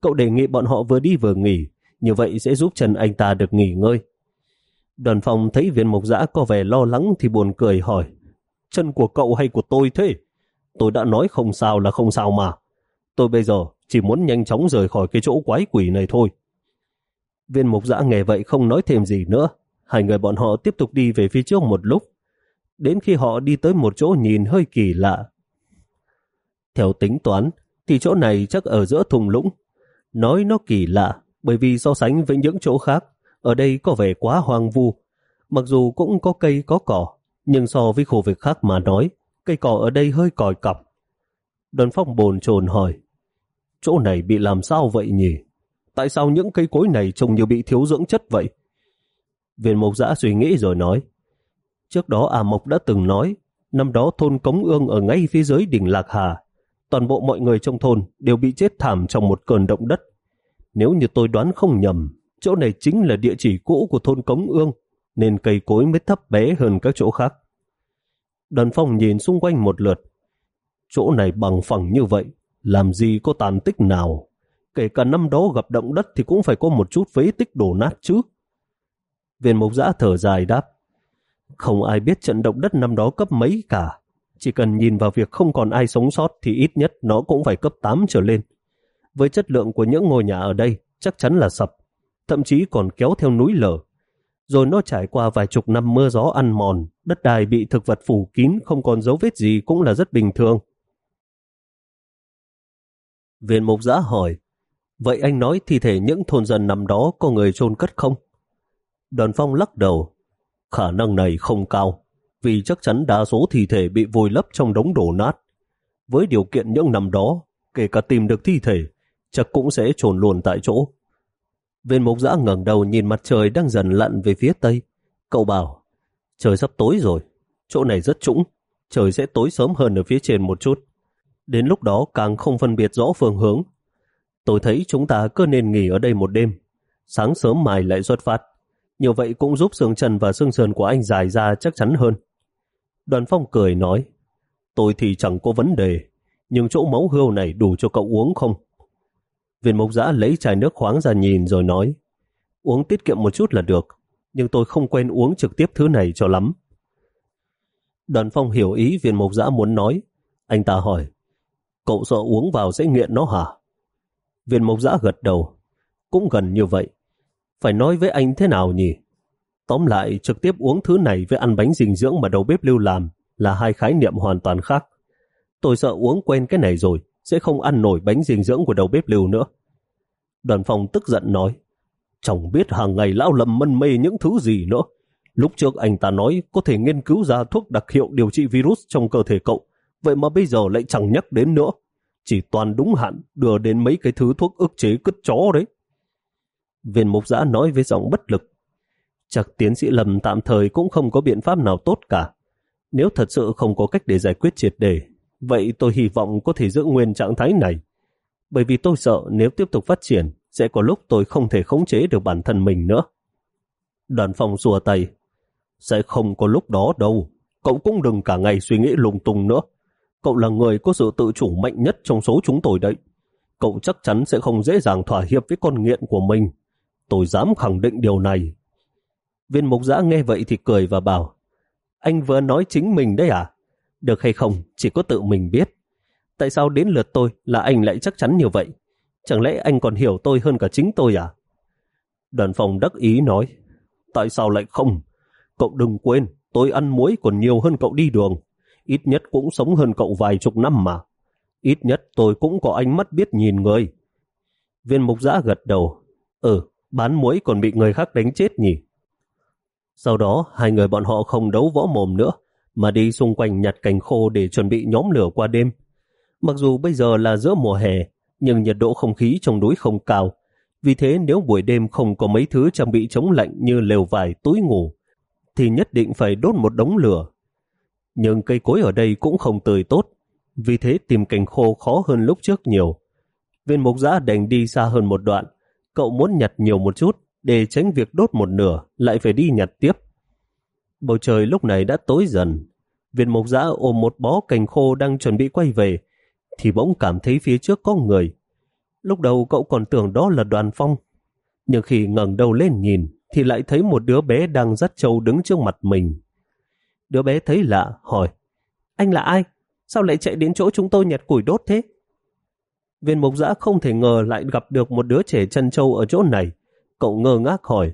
Cậu đề nghị bọn họ vừa đi vừa nghỉ, như vậy sẽ giúp chân anh ta được nghỉ ngơi. Đoàn phong thấy viên mục giã có vẻ lo lắng thì buồn cười hỏi chân của cậu hay của tôi thế? Tôi đã nói không sao là không sao mà. Tôi bây giờ chỉ muốn nhanh chóng rời khỏi cái chỗ quái quỷ này thôi. Viên mục giã nghe vậy không nói thêm gì nữa. Hai người bọn họ tiếp tục đi về phía trước một lúc. Đến khi họ đi tới một chỗ nhìn hơi kỳ lạ. Theo tính toán, thì chỗ này chắc ở giữa thùng lũng. Nói nó kỳ lạ, bởi vì so sánh với những chỗ khác, ở đây có vẻ quá hoang vu. Mặc dù cũng có cây có cỏ, nhưng so với khu vực khác mà nói, cây cỏ ở đây hơi còi cọc. Đoàn phong bồn chồn hỏi, chỗ này bị làm sao vậy nhỉ? Tại sao những cây cối này trông như bị thiếu dưỡng chất vậy? Viên mộc giã suy nghĩ rồi nói, trước đó À Mộc đã từng nói, năm đó thôn Cống Ương ở ngay phía dưới đỉnh Lạc Hà, toàn bộ mọi người trong thôn đều bị chết thảm trong một cơn động đất. Nếu như tôi đoán không nhầm, chỗ này chính là địa chỉ cũ của thôn Cống Ương, nên cây cối mới thấp bé hơn các chỗ khác. Đoàn phong nhìn xung quanh một lượt. Chỗ này bằng phẳng như vậy, làm gì có tàn tích nào. Kể cả năm đó gặp động đất thì cũng phải có một chút phế tích đổ nát chứ. Viên mục giã thở dài đáp. Không ai biết trận động đất năm đó cấp mấy cả. Chỉ cần nhìn vào việc không còn ai sống sót thì ít nhất nó cũng phải cấp 8 trở lên. Với chất lượng của những ngôi nhà ở đây, chắc chắn là sập thậm chí còn kéo theo núi lở. Rồi nó trải qua vài chục năm mưa gió ăn mòn, đất đai bị thực vật phủ kín không còn dấu vết gì cũng là rất bình thường. Viên mục giã hỏi, vậy anh nói thi thể những thôn dân nằm đó có người chôn cất không? Đoàn phong lắc đầu, khả năng này không cao, vì chắc chắn đa số thi thể bị vùi lấp trong đống đổ nát. Với điều kiện những năm đó, kể cả tìm được thi thể, chắc cũng sẽ trồn luôn tại chỗ. Viên mục giã ngẩng đầu nhìn mặt trời đang dần lặn về phía tây. Cậu bảo, trời sắp tối rồi, chỗ này rất trũng, trời sẽ tối sớm hơn ở phía trên một chút. Đến lúc đó càng không phân biệt rõ phương hướng. Tôi thấy chúng ta cứ nên nghỉ ở đây một đêm, sáng sớm mai lại xuất phát. Như vậy cũng giúp xương chân và xương sườn của anh dài ra chắc chắn hơn. Đoàn phong cười nói, tôi thì chẳng có vấn đề, nhưng chỗ máu hươu này đủ cho cậu uống không? Viên Mộc giã lấy chai nước khoáng ra nhìn rồi nói uống tiết kiệm một chút là được, nhưng tôi không quen uống trực tiếp thứ này cho lắm. Đoàn phong hiểu ý viên Mộc giã muốn nói. Anh ta hỏi, cậu sợ uống vào sẽ nghiện nó hả? Viên mộc giã gật đầu, cũng gần như vậy. Phải nói với anh thế nào nhỉ? Tóm lại, trực tiếp uống thứ này với ăn bánh dinh dưỡng mà đầu bếp lưu làm là hai khái niệm hoàn toàn khác. Tôi sợ uống quen cái này rồi, sẽ không ăn nổi bánh dinh dưỡng của đầu bếp lưu nữa. Đoàn phòng tức giận nói, chẳng biết hàng ngày lão lầm mân mê những thứ gì nữa. Lúc trước anh ta nói có thể nghiên cứu ra thuốc đặc hiệu điều trị virus trong cơ thể cậu, vậy mà bây giờ lại chẳng nhắc đến nữa. Chỉ toàn đúng hạn đưa đến mấy cái thứ thuốc ức chế cứt chó đấy. Viên mục giã nói với giọng bất lực. Chắc tiến sĩ lầm tạm thời cũng không có biện pháp nào tốt cả. Nếu thật sự không có cách để giải quyết triệt đề, vậy tôi hy vọng có thể giữ nguyên trạng thái này. Bởi vì tôi sợ nếu tiếp tục phát triển, sẽ có lúc tôi không thể khống chế được bản thân mình nữa. Đoàn phòng xua tay. Sẽ không có lúc đó đâu. Cậu cũng đừng cả ngày suy nghĩ lung tung nữa. Cậu là người có sự tự chủ mạnh nhất trong số chúng tôi đấy. Cậu chắc chắn sẽ không dễ dàng thỏa hiệp với con nghiện của mình. Tôi dám khẳng định điều này. Viên mục giã nghe vậy thì cười và bảo Anh vừa nói chính mình đấy à? Được hay không, chỉ có tự mình biết. Tại sao đến lượt tôi là anh lại chắc chắn như vậy? Chẳng lẽ anh còn hiểu tôi hơn cả chính tôi à? Đoàn phòng đắc ý nói Tại sao lại không? Cậu đừng quên, tôi ăn muối còn nhiều hơn cậu đi đường. Ít nhất cũng sống hơn cậu vài chục năm mà. Ít nhất tôi cũng có ánh mắt biết nhìn người. Viên mục giã gật đầu. Ừ, bán muối còn bị người khác đánh chết nhỉ? Sau đó, hai người bọn họ không đấu võ mồm nữa, mà đi xung quanh nhặt cành khô để chuẩn bị nhóm lửa qua đêm. Mặc dù bây giờ là giữa mùa hè, nhưng nhiệt độ không khí trong núi không cao. Vì thế nếu buổi đêm không có mấy thứ trang bị chống lạnh như lều vải, túi ngủ, thì nhất định phải đốt một đống lửa. Nhưng cây cối ở đây cũng không tươi tốt, vì thế tìm cành khô khó hơn lúc trước nhiều. Viên mục giã đành đi xa hơn một đoạn, cậu muốn nhặt nhiều một chút để tránh việc đốt một nửa lại phải đi nhặt tiếp. Bầu trời lúc này đã tối dần, viên mục giã ôm một bó cành khô đang chuẩn bị quay về, thì bỗng cảm thấy phía trước có người. Lúc đầu cậu còn tưởng đó là đoàn phong, nhưng khi ngẩng đầu lên nhìn thì lại thấy một đứa bé đang dắt trâu đứng trước mặt mình. Đứa bé thấy lạ, hỏi, anh là ai? Sao lại chạy đến chỗ chúng tôi nhặt củi đốt thế? Viên mục giã không thể ngờ lại gặp được một đứa trẻ chân trâu ở chỗ này. Cậu ngơ ngác hỏi,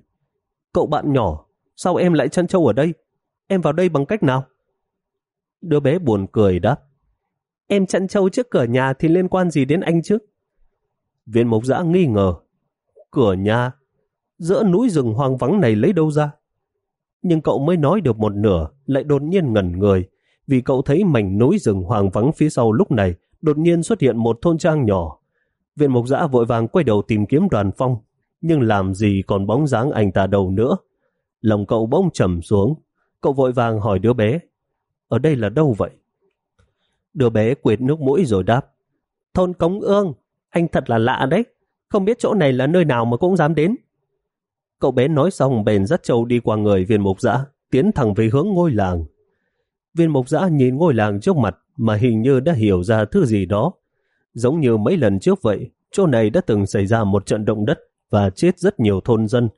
cậu bạn nhỏ, sao em lại chân trâu ở đây? Em vào đây bằng cách nào? Đứa bé buồn cười đáp, em chăn trâu trước cửa nhà thì liên quan gì đến anh chứ? Viên mục giã nghi ngờ, cửa nhà, giữa núi rừng hoang vắng này lấy đâu ra? Nhưng cậu mới nói được một nửa, lại đột nhiên ngẩn người, vì cậu thấy mảnh núi rừng hoang vắng phía sau lúc này đột nhiên xuất hiện một thôn trang nhỏ. Viện mục giã vội vàng quay đầu tìm kiếm đoàn phong, nhưng làm gì còn bóng dáng anh ta đâu nữa. Lòng cậu bỗng trầm xuống, cậu vội vàng hỏi đứa bé, ở đây là đâu vậy? Đứa bé quệt nước mũi rồi đáp, thôn Cống Ương, anh thật là lạ đấy, không biết chỗ này là nơi nào mà cũng dám đến. Cậu bé nói xong bèn dắt châu đi qua người viên mục giã, tiến thẳng về hướng ngôi làng. Viên mục giã nhìn ngôi làng trước mặt mà hình như đã hiểu ra thứ gì đó. Giống như mấy lần trước vậy, chỗ này đã từng xảy ra một trận động đất và chết rất nhiều thôn dân.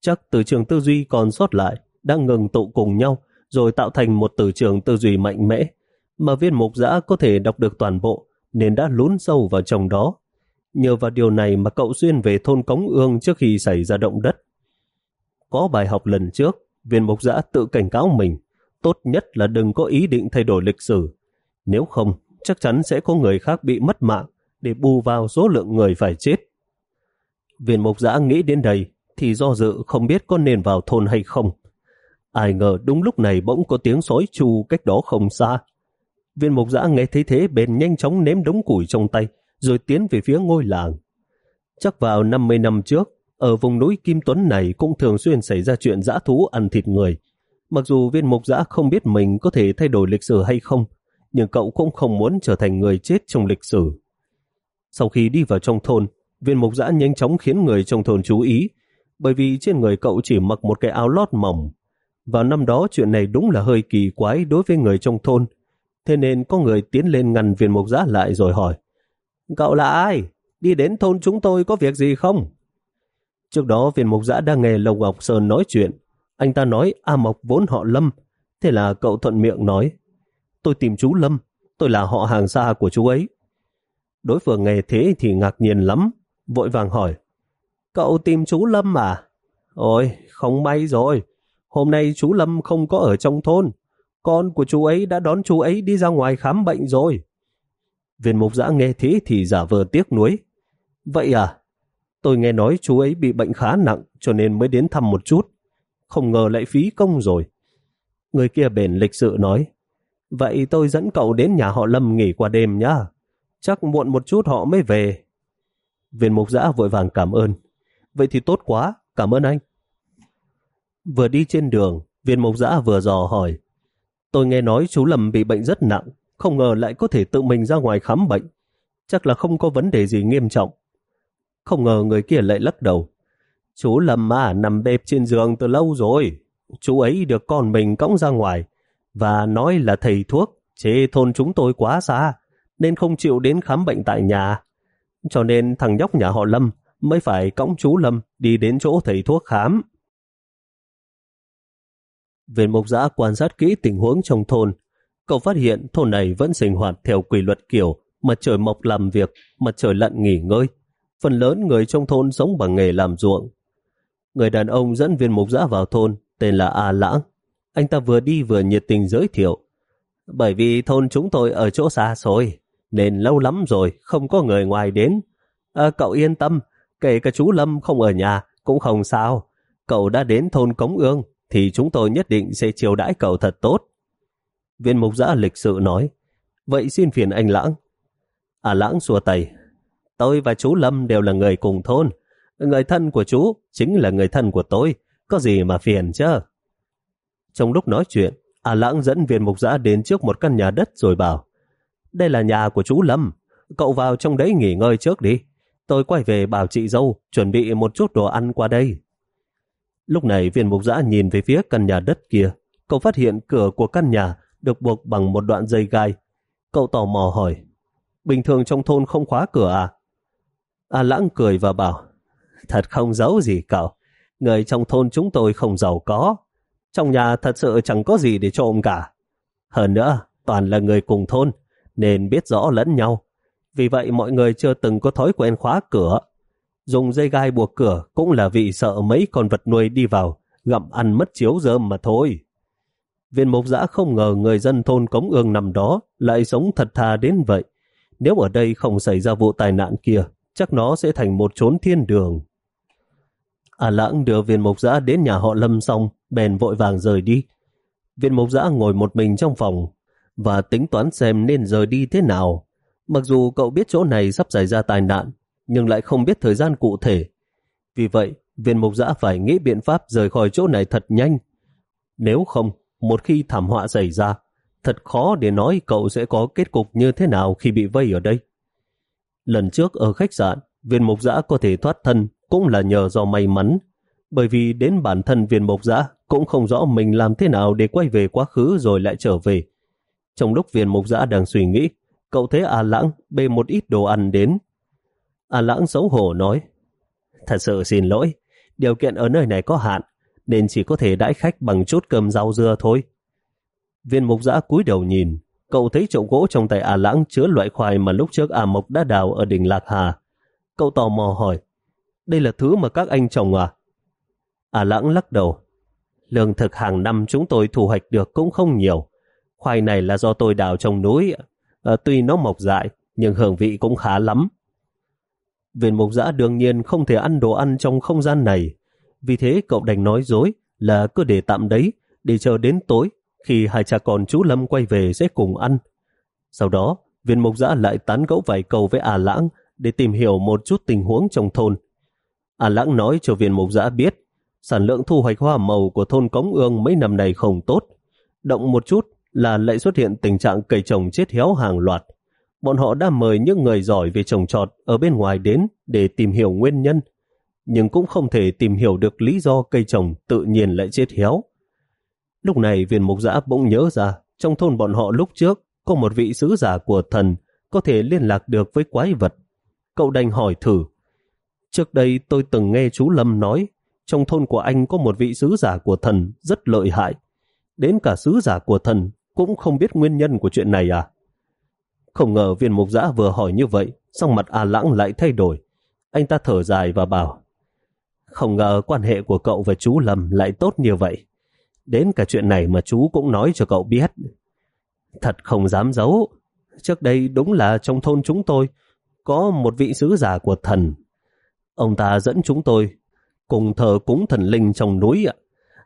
Chắc từ trường tư duy còn sót lại, đang ngừng tụ cùng nhau, rồi tạo thành một từ trường tư duy mạnh mẽ, mà viên mục giã có thể đọc được toàn bộ, nên đã lún sâu vào trong đó. Nhờ vào điều này mà cậu xuyên về thôn Cống Ương trước khi xảy ra động đất. Có bài học lần trước, viên mục giã tự cảnh cáo mình, tốt nhất là đừng có ý định thay đổi lịch sử. Nếu không, chắc chắn sẽ có người khác bị mất mạng để bù vào số lượng người phải chết. Viên mục giã nghĩ đến đây thì do dự không biết có nên vào thôn hay không. Ai ngờ đúng lúc này bỗng có tiếng sói chu cách đó không xa. Viên mục giã nghe thấy thế bền nhanh chóng ném đống củi trong tay rồi tiến về phía ngôi làng. Chắc vào 50 năm trước, ở vùng núi Kim Tuấn này cũng thường xuyên xảy ra chuyện dã thú ăn thịt người. Mặc dù viên mục Dã không biết mình có thể thay đổi lịch sử hay không, nhưng cậu cũng không muốn trở thành người chết trong lịch sử. Sau khi đi vào trong thôn, viên mục Dã nhanh chóng khiến người trong thôn chú ý, bởi vì trên người cậu chỉ mặc một cái áo lót mỏng. Vào năm đó chuyện này đúng là hơi kỳ quái đối với người trong thôn, thế nên có người tiến lên ngăn viên mục Dã lại rồi hỏi, Cậu là ai? Đi đến thôn chúng tôi có việc gì không? Trước đó viên mục giã đang nghe Lộc Ngọc Sơn nói chuyện. Anh ta nói A Mộc vốn họ Lâm. Thế là cậu thuận miệng nói Tôi tìm chú Lâm, tôi là họ hàng xa của chú ấy. Đối phương nghe thế thì ngạc nhiên lắm, vội vàng hỏi Cậu tìm chú Lâm à? Ôi, không may rồi. Hôm nay chú Lâm không có ở trong thôn. Con của chú ấy đã đón chú ấy đi ra ngoài khám bệnh rồi. Viên mục giã nghe thế thì giả vờ tiếc nuối. Vậy à? Tôi nghe nói chú ấy bị bệnh khá nặng cho nên mới đến thăm một chút. Không ngờ lại phí công rồi. Người kia bền lịch sự nói. Vậy tôi dẫn cậu đến nhà họ Lâm nghỉ qua đêm nhá. Chắc muộn một chút họ mới về. Viên mục giã vội vàng cảm ơn. Vậy thì tốt quá, cảm ơn anh. Vừa đi trên đường, viên mục giã vừa dò hỏi. Tôi nghe nói chú Lâm bị bệnh rất nặng, không ngờ lại có thể tự mình ra ngoài khám bệnh. Chắc là không có vấn đề gì nghiêm trọng. Không ngờ người kia lại lắc đầu. Chú Lâm à nằm bẹp trên giường từ lâu rồi. Chú ấy được con mình cõng ra ngoài và nói là thầy thuốc chế thôn chúng tôi quá xa nên không chịu đến khám bệnh tại nhà. Cho nên thằng nhóc nhà họ Lâm mới phải cõng chú Lâm đi đến chỗ thầy thuốc khám. Viên mục giã quan sát kỹ tình huống trong thôn. Cậu phát hiện thôn này vẫn sinh hoạt theo quy luật kiểu mặt trời mọc làm việc, mặt trời lặn nghỉ ngơi. Phần lớn người trong thôn sống bằng nghề làm ruộng. Người đàn ông dẫn viên mục giã vào thôn tên là A Lãng. Anh ta vừa đi vừa nhiệt tình giới thiệu. Bởi vì thôn chúng tôi ở chỗ xa xôi, nên lâu lắm rồi không có người ngoài đến. À, cậu yên tâm, kể cả chú Lâm không ở nhà cũng không sao. Cậu đã đến thôn Cống Ương thì chúng tôi nhất định sẽ chiều đãi cậu thật tốt. Viên mục giã lịch sự nói, vậy xin phiền anh Lãng. À Lãng xua tay, tôi và chú Lâm đều là người cùng thôn. Người thân của chú chính là người thân của tôi, có gì mà phiền chứ? Trong lúc nói chuyện, À Lãng dẫn viên mục giã đến trước một căn nhà đất rồi bảo, đây là nhà của chú Lâm, cậu vào trong đấy nghỉ ngơi trước đi. Tôi quay về bảo chị dâu chuẩn bị một chút đồ ăn qua đây. Lúc này viên mục giã nhìn về phía căn nhà đất kia. Cậu phát hiện cửa của căn nhà được buộc bằng một đoạn dây gai. Cậu tò mò hỏi, bình thường trong thôn không khóa cửa à? À lãng cười và bảo, thật không giấu gì cậu. Người trong thôn chúng tôi không giàu có. Trong nhà thật sự chẳng có gì để trộm cả. Hơn nữa, toàn là người cùng thôn, nên biết rõ lẫn nhau. Vì vậy mọi người chưa từng có thói quen khóa cửa. Dùng dây gai buộc cửa cũng là vì sợ mấy con vật nuôi đi vào, gặm ăn mất chiếu rơm mà thôi. Viên mục giã không ngờ người dân thôn Cống Ương nằm đó lại sống thật thà đến vậy. Nếu ở đây không xảy ra vụ tai nạn kia, chắc nó sẽ thành một chốn thiên đường. À lãng đưa viên mục giã đến nhà họ Lâm xong, bèn vội vàng rời đi. Viên mục giã ngồi một mình trong phòng và tính toán xem nên rời đi thế nào. Mặc dù cậu biết chỗ này sắp xảy ra tai nạn, nhưng lại không biết thời gian cụ thể. Vì vậy, viên mục giã phải nghĩ biện pháp rời khỏi chỗ này thật nhanh. Nếu không, một khi thảm họa xảy ra, thật khó để nói cậu sẽ có kết cục như thế nào khi bị vây ở đây. Lần trước ở khách sạn, viên mục giã có thể thoát thân cũng là nhờ do may mắn, bởi vì đến bản thân viên mục giã cũng không rõ mình làm thế nào để quay về quá khứ rồi lại trở về. Trong lúc viên mục giã đang suy nghĩ, cậu thấy A Lãng bê một ít đồ ăn đến. A Lãng xấu hổ nói, Thật sự xin lỗi, điều kiện ở nơi này có hạn, nên chỉ có thể đãi khách bằng chút cơm rau dưa thôi. Viên mục giã cúi đầu nhìn, cậu thấy chậu gỗ trong tay A Lãng chứa loại khoai mà lúc trước A Mộc đã đào ở đỉnh Lạc Hà. Cậu tò mò hỏi, đây là thứ mà các anh trồng à? A Lãng lắc đầu, lương thực hàng năm chúng tôi thu hoạch được cũng không nhiều. Khoai này là do tôi đào trong núi, à, tuy nó mọc dại, nhưng hương vị cũng khá lắm. Viên mục giã đương nhiên không thể ăn đồ ăn trong không gian này, vì thế cậu đành nói dối là cứ để tạm đấy, để chờ đến tối, khi hai cha con chú Lâm quay về sẽ cùng ăn. Sau đó, viên mục giã lại tán gẫu vài câu với À Lãng để tìm hiểu một chút tình huống trong thôn. À Lãng nói cho viên mục giã biết, sản lượng thu hoạch hoa màu của thôn Cống Ương mấy năm này không tốt. Động một chút là lại xuất hiện tình trạng cây trồng chết héo hàng loạt. Bọn họ đã mời những người giỏi về trồng trọt ở bên ngoài đến để tìm hiểu nguyên nhân, nhưng cũng không thể tìm hiểu được lý do cây trồng tự nhiên lại chết héo. Lúc này viên mục giã bỗng nhớ ra, trong thôn bọn họ lúc trước có một vị sứ giả của thần có thể liên lạc được với quái vật. Cậu đành hỏi thử. Trước đây tôi từng nghe chú Lâm nói, trong thôn của anh có một vị sứ giả của thần rất lợi hại. Đến cả sứ giả của thần cũng không biết nguyên nhân của chuyện này à? Không ngờ viên mục giã vừa hỏi như vậy, xong mặt A Lãng lại thay đổi. Anh ta thở dài và bảo, không ngờ quan hệ của cậu và chú Lâm lại tốt như vậy. Đến cả chuyện này mà chú cũng nói cho cậu biết. Thật không dám giấu. Trước đây đúng là trong thôn chúng tôi có một vị sứ giả của thần. Ông ta dẫn chúng tôi cùng thờ cúng thần linh trong núi ạ.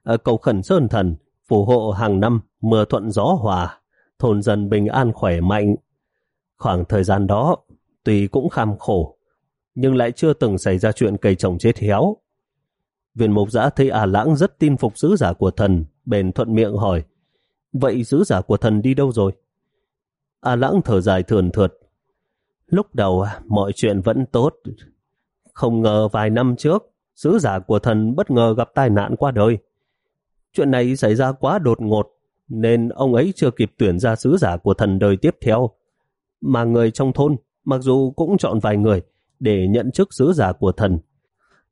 À, cầu khẩn sơn thần, phù hộ hàng năm mưa thuận gió hòa, thôn dân bình an khỏe mạnh. Khoảng thời gian đó, tuy cũng kham khổ, nhưng lại chưa từng xảy ra chuyện cây trồng chết héo. Viên mục giã thấy à lãng rất tin phục sứ giả của thần, bền thuận miệng hỏi, Vậy sứ giả của thần đi đâu rồi? A lãng thở dài thườn thượt. Lúc đầu à, mọi chuyện vẫn tốt. Không ngờ vài năm trước, sứ giả của thần bất ngờ gặp tai nạn qua đời. Chuyện này xảy ra quá đột ngột, nên ông ấy chưa kịp tuyển ra sứ giả của thần đời tiếp theo. Mà người trong thôn, mặc dù cũng chọn vài người để nhận chức sứ giả của thần,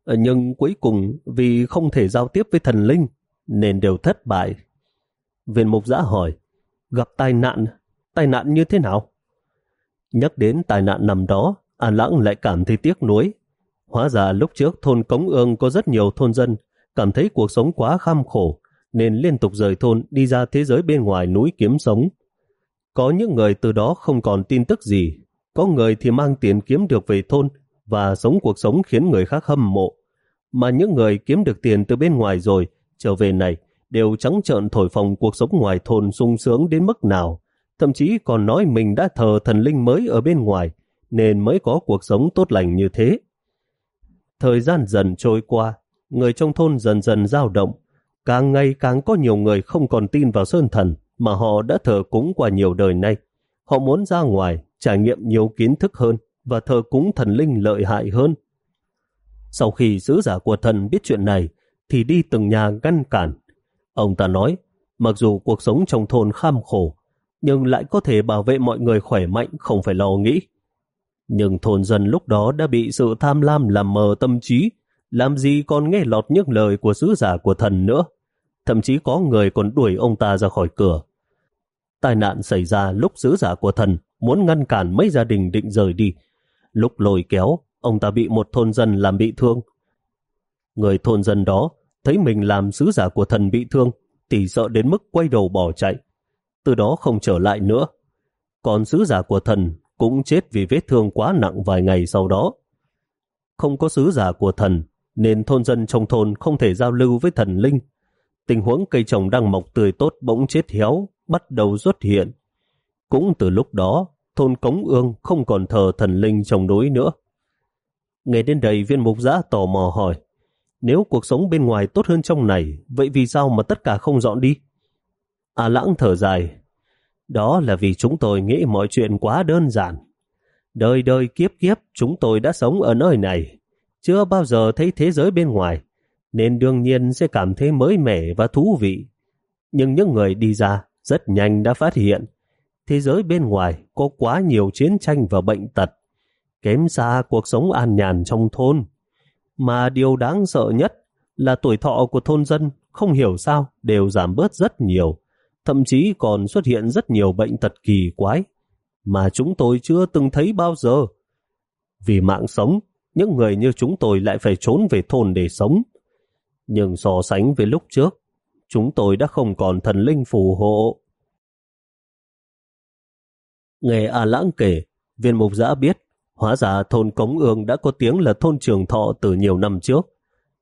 nhưng cuối cùng vì không thể giao tiếp với thần linh, nên đều thất bại. Viên mục giã hỏi, gặp tai nạn, tai nạn như thế nào? Nhắc đến tai nạn nằm đó, An Lãng lại cảm thấy tiếc nuối. Hóa ra lúc trước thôn Cống Ương có rất nhiều thôn dân cảm thấy cuộc sống quá kham khổ nên liên tục rời thôn đi ra thế giới bên ngoài núi kiếm sống. Có những người từ đó không còn tin tức gì, có người thì mang tiền kiếm được về thôn và sống cuộc sống khiến người khác hâm mộ. Mà những người kiếm được tiền từ bên ngoài rồi, trở về này, đều trắng trợn thổi phồng cuộc sống ngoài thôn sung sướng đến mức nào. Thậm chí còn nói mình đã thờ thần linh mới ở bên ngoài, nên mới có cuộc sống tốt lành như thế. Thời gian dần trôi qua, người trong thôn dần dần dao động. Càng ngày càng có nhiều người không còn tin vào sơn thần mà họ đã thờ cúng qua nhiều đời nay. Họ muốn ra ngoài, trải nghiệm nhiều kiến thức hơn và thờ cúng thần linh lợi hại hơn. Sau khi sứ giả của thần biết chuyện này, thì đi từng nhà ngăn cản. Ông ta nói, mặc dù cuộc sống trong thôn kham khổ, nhưng lại có thể bảo vệ mọi người khỏe mạnh không phải lo nghĩ. Nhưng thôn dân lúc đó đã bị sự tham lam làm mờ tâm trí, làm gì còn nghe lọt những lời của sứ giả của thần nữa. Thậm chí có người còn đuổi ông ta ra khỏi cửa. Tai nạn xảy ra lúc sứ giả của thần muốn ngăn cản mấy gia đình định rời đi. Lúc lôi kéo, ông ta bị một thôn dân làm bị thương. Người thôn dân đó thấy mình làm sứ giả của thần bị thương thì sợ đến mức quay đầu bỏ chạy. Từ đó không trở lại nữa. Còn sứ giả của thần cũng chết vì vết thương quá nặng vài ngày sau đó. Không có sứ giả của thần, nên thôn dân trong thôn không thể giao lưu với thần linh. Tình huống cây trồng đang mọc tươi tốt bỗng chết héo, bắt đầu xuất hiện. Cũng từ lúc đó, thôn Cống Ương không còn thờ thần linh trong núi nữa. Nghe đến đây viên mục giã tò mò hỏi, nếu cuộc sống bên ngoài tốt hơn trong này, vậy vì sao mà tất cả không dọn đi? À lãng thở dài, đó là vì chúng tôi nghĩ mọi chuyện quá đơn giản. Đời đời kiếp kiếp chúng tôi đã sống ở nơi này, chưa bao giờ thấy thế giới bên ngoài, nên đương nhiên sẽ cảm thấy mới mẻ và thú vị. Nhưng những người đi ra rất nhanh đã phát hiện thế giới bên ngoài có quá nhiều chiến tranh và bệnh tật, kém xa cuộc sống an nhàn trong thôn. Mà điều đáng sợ nhất là tuổi thọ của thôn dân không hiểu sao đều giảm bớt rất nhiều thậm chí còn xuất hiện rất nhiều bệnh tật kỳ quái mà chúng tôi chưa từng thấy bao giờ. Vì mạng sống, những người như chúng tôi lại phải trốn về thôn để sống. Nhưng so sánh với lúc trước, chúng tôi đã không còn thần linh phù hộ. Nghe A Lãng kể, viên mục giã biết, hóa ra thôn Cống Ương đã có tiếng là thôn trường thọ từ nhiều năm trước.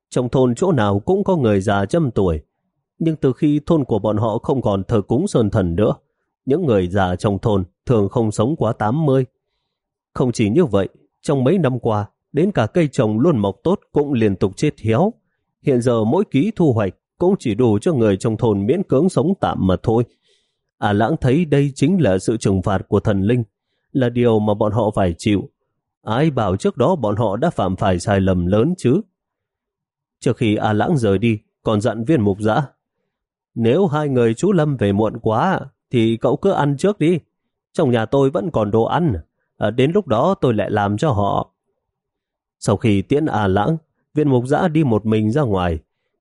Trong thôn chỗ nào cũng có người già trăm tuổi, nhưng từ khi thôn của bọn họ không còn thờ cúng sơn thần nữa, những người già trong thôn thường không sống quá 80. Không chỉ như vậy, trong mấy năm qua, đến cả cây trồng luôn mọc tốt cũng liên tục chết héo. Hiện giờ mỗi ký thu hoạch cũng chỉ đủ cho người trong thôn miễn cưỡng sống tạm mà thôi. À lãng thấy đây chính là sự trừng phạt của thần linh, là điều mà bọn họ phải chịu. Ai bảo trước đó bọn họ đã phạm phải sai lầm lớn chứ? Trước khi A lãng rời đi, còn dặn viên mục giã nếu hai người chú Lâm về muộn quá, thì cậu cứ ăn trước đi. Trong nhà tôi vẫn còn đồ ăn, à, đến lúc đó tôi lại làm cho họ. Sau khi tiễn à lãng, viên mục giã đi một mình ra ngoài.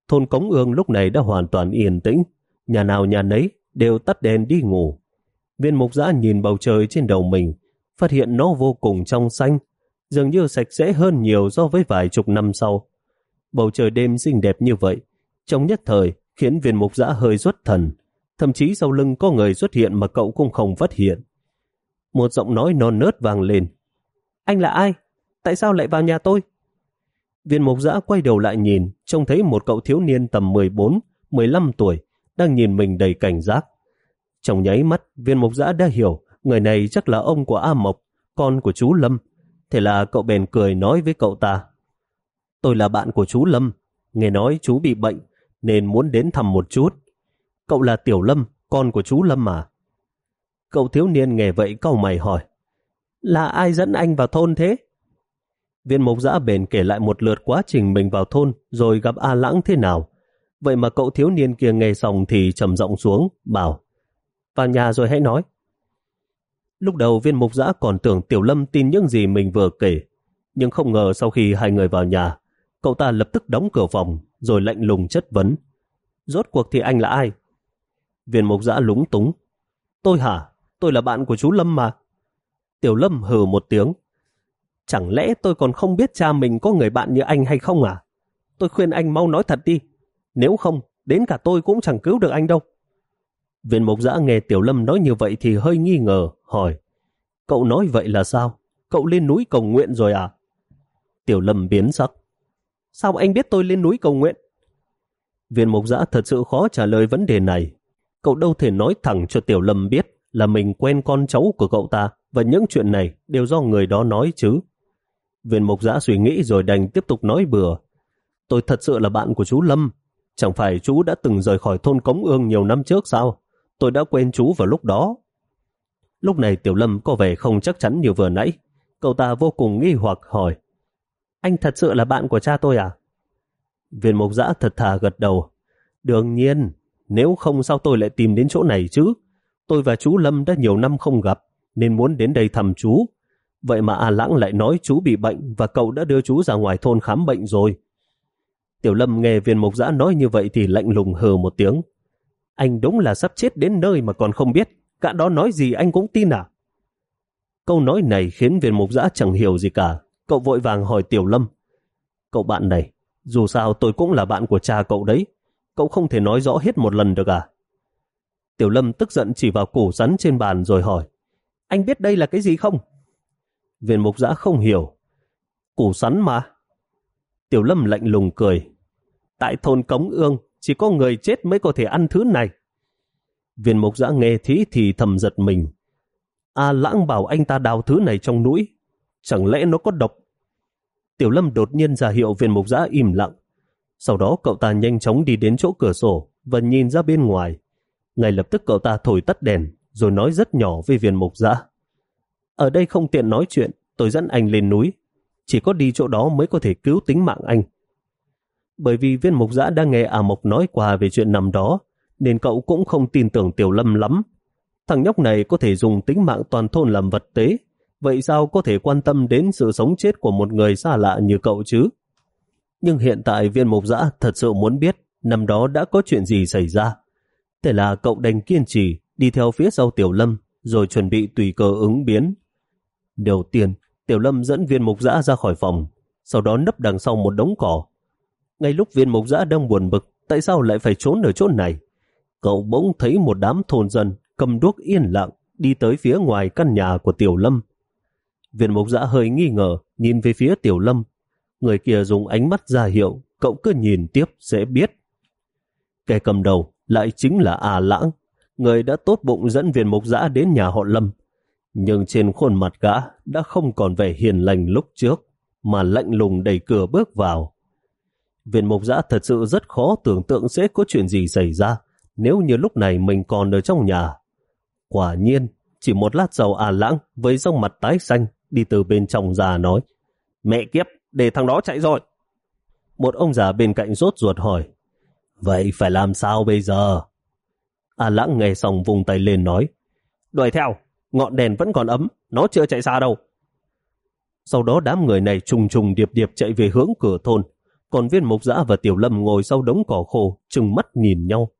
Thôn Cống Ương lúc này đã hoàn toàn yên tĩnh. Nhà nào nhà nấy đều tắt đèn đi ngủ. Viên mục giã nhìn bầu trời trên đầu mình, phát hiện nó vô cùng trong xanh, dường như sạch sẽ hơn nhiều so với vài chục năm sau. Bầu trời đêm xinh đẹp như vậy, trong nhất thời khiến viên mục giã hơi xuất thần. Thậm chí sau lưng có người xuất hiện mà cậu cũng không phát hiện. Một giọng nói non nớt vang lên. Anh là ai? Tại sao lại vào nhà tôi? Viên mục giã quay đầu lại nhìn, trông thấy một cậu thiếu niên tầm 14, 15 tuổi, đang nhìn mình đầy cảnh giác. Trong nháy mắt, viên mục giã đã hiểu người này chắc là ông của A Mộc, con của chú Lâm. Thế là cậu bèn cười nói với cậu ta. Tôi là bạn của chú Lâm, nghe nói chú bị bệnh, nên muốn đến thăm một chút. Cậu là Tiểu Lâm, con của chú Lâm mà. Cậu thiếu niên nghe vậy cau mày hỏi, là ai dẫn anh vào thôn thế? Viên mục giã bền kể lại một lượt quá trình mình vào thôn rồi gặp A Lãng thế nào. Vậy mà cậu thiếu niên kia nghe xong thì trầm giọng xuống, bảo vào nhà rồi hãy nói. Lúc đầu viên mục giã còn tưởng Tiểu Lâm tin những gì mình vừa kể, nhưng không ngờ sau khi hai người vào nhà, cậu ta lập tức đóng cửa phòng rồi lạnh lùng chất vấn. Rốt cuộc thì anh là ai? Viên mục giã lúng túng. Tôi hả? Tôi là bạn của chú Lâm mà. Tiểu Lâm hừ một tiếng. Chẳng lẽ tôi còn không biết cha mình có người bạn như anh hay không à? Tôi khuyên anh mau nói thật đi. Nếu không, đến cả tôi cũng chẳng cứu được anh đâu. Viên mục giã nghe Tiểu Lâm nói như vậy thì hơi nghi ngờ, hỏi. Cậu nói vậy là sao? Cậu lên núi cầu nguyện rồi à? Tiểu Lâm biến sắc. Sao anh biết tôi lên núi cầu nguyện? Viên mục giã thật sự khó trả lời vấn đề này. Cậu đâu thể nói thẳng cho Tiểu Lâm biết là mình quen con cháu của cậu ta và những chuyện này đều do người đó nói chứ. Viên mục giã suy nghĩ rồi đành tiếp tục nói bừa. Tôi thật sự là bạn của chú Lâm. Chẳng phải chú đã từng rời khỏi thôn Cống Ương nhiều năm trước sao? Tôi đã quen chú vào lúc đó. Lúc này Tiểu Lâm có vẻ không chắc chắn như vừa nãy. Cậu ta vô cùng nghi hoặc hỏi. Anh thật sự là bạn của cha tôi à? Viên mục giã thật thà gật đầu. Đương nhiên, nếu không sao tôi lại tìm đến chỗ này chứ? Tôi và chú Lâm đã nhiều năm không gặp, nên muốn đến đây thăm chú. Vậy mà A Lãng lại nói chú bị bệnh và cậu đã đưa chú ra ngoài thôn khám bệnh rồi. Tiểu Lâm nghe viên mục giã nói như vậy thì lạnh lùng hừ một tiếng. Anh đúng là sắp chết đến nơi mà còn không biết. Cả đó nói gì anh cũng tin à? Câu nói này khiến viên mục giã chẳng hiểu gì cả. Cậu vội vàng hỏi Tiểu Lâm. Cậu bạn này, dù sao tôi cũng là bạn của cha cậu đấy. Cậu không thể nói rõ hết một lần được à? Tiểu Lâm tức giận chỉ vào củ rắn trên bàn rồi hỏi. Anh biết đây là cái gì không? Viên mục giã không hiểu. Củ sắn mà. Tiểu Lâm lạnh lùng cười. Tại thôn Cống Ương, chỉ có người chết mới có thể ăn thứ này. Viên mục giã nghe thí thì thầm giật mình. A lãng bảo anh ta đào thứ này trong núi. Chẳng lẽ nó có độc? Tiểu Lâm đột nhiên ra hiệu viên mục giã im lặng. Sau đó cậu ta nhanh chóng đi đến chỗ cửa sổ và nhìn ra bên ngoài. Ngay lập tức cậu ta thổi tắt đèn rồi nói rất nhỏ với viên mục giã. Ở đây không tiện nói chuyện, tôi dẫn anh lên núi. Chỉ có đi chỗ đó mới có thể cứu tính mạng anh. Bởi vì viên mục giã đang nghe à Mộc nói qua về chuyện nằm đó, nên cậu cũng không tin tưởng Tiểu Lâm lắm. Thằng nhóc này có thể dùng tính mạng toàn thôn làm vật tế, vậy sao có thể quan tâm đến sự sống chết của một người xa lạ như cậu chứ? Nhưng hiện tại viên mục giã thật sự muốn biết năm đó đã có chuyện gì xảy ra. Thế là cậu đành kiên trì đi theo phía sau Tiểu Lâm rồi chuẩn bị tùy cơ ứng biến. Đầu tiên, Tiểu Lâm dẫn viên mục giã ra khỏi phòng, sau đó nấp đằng sau một đống cỏ. Ngay lúc viên mục giã đang buồn bực, tại sao lại phải trốn ở chỗ này? Cậu bỗng thấy một đám thôn dân cầm đuốc yên lặng đi tới phía ngoài căn nhà của Tiểu Lâm. Viên mục giã hơi nghi ngờ, nhìn về phía Tiểu Lâm. Người kia dùng ánh mắt ra hiệu, cậu cứ nhìn tiếp sẽ biết. Kẻ cầm đầu lại chính là A Lãng, người đã tốt bụng dẫn viên mục giã đến nhà họ Lâm. Nhưng trên khuôn mặt gã đã không còn vẻ hiền lành lúc trước, mà lạnh lùng đẩy cửa bước vào. Viên mục giã thật sự rất khó tưởng tượng sẽ có chuyện gì xảy ra nếu như lúc này mình còn ở trong nhà. Quả nhiên, chỉ một lát sau à lãng với dòng mặt tái xanh đi từ bên trong già nói Mẹ kiếp, để thằng đó chạy rồi. Một ông già bên cạnh rốt ruột hỏi Vậy phải làm sao bây giờ? À lãng nghe xong vùng tay lên nói Đuổi theo, ngọn đèn vẫn còn ấm, nó chưa chạy xa đâu. Sau đó đám người này trùng trùng điệp điệp chạy về hướng cửa thôn, còn viên mục giã và Tiểu Lâm ngồi sau đống cỏ khô, trừng mắt nhìn nhau.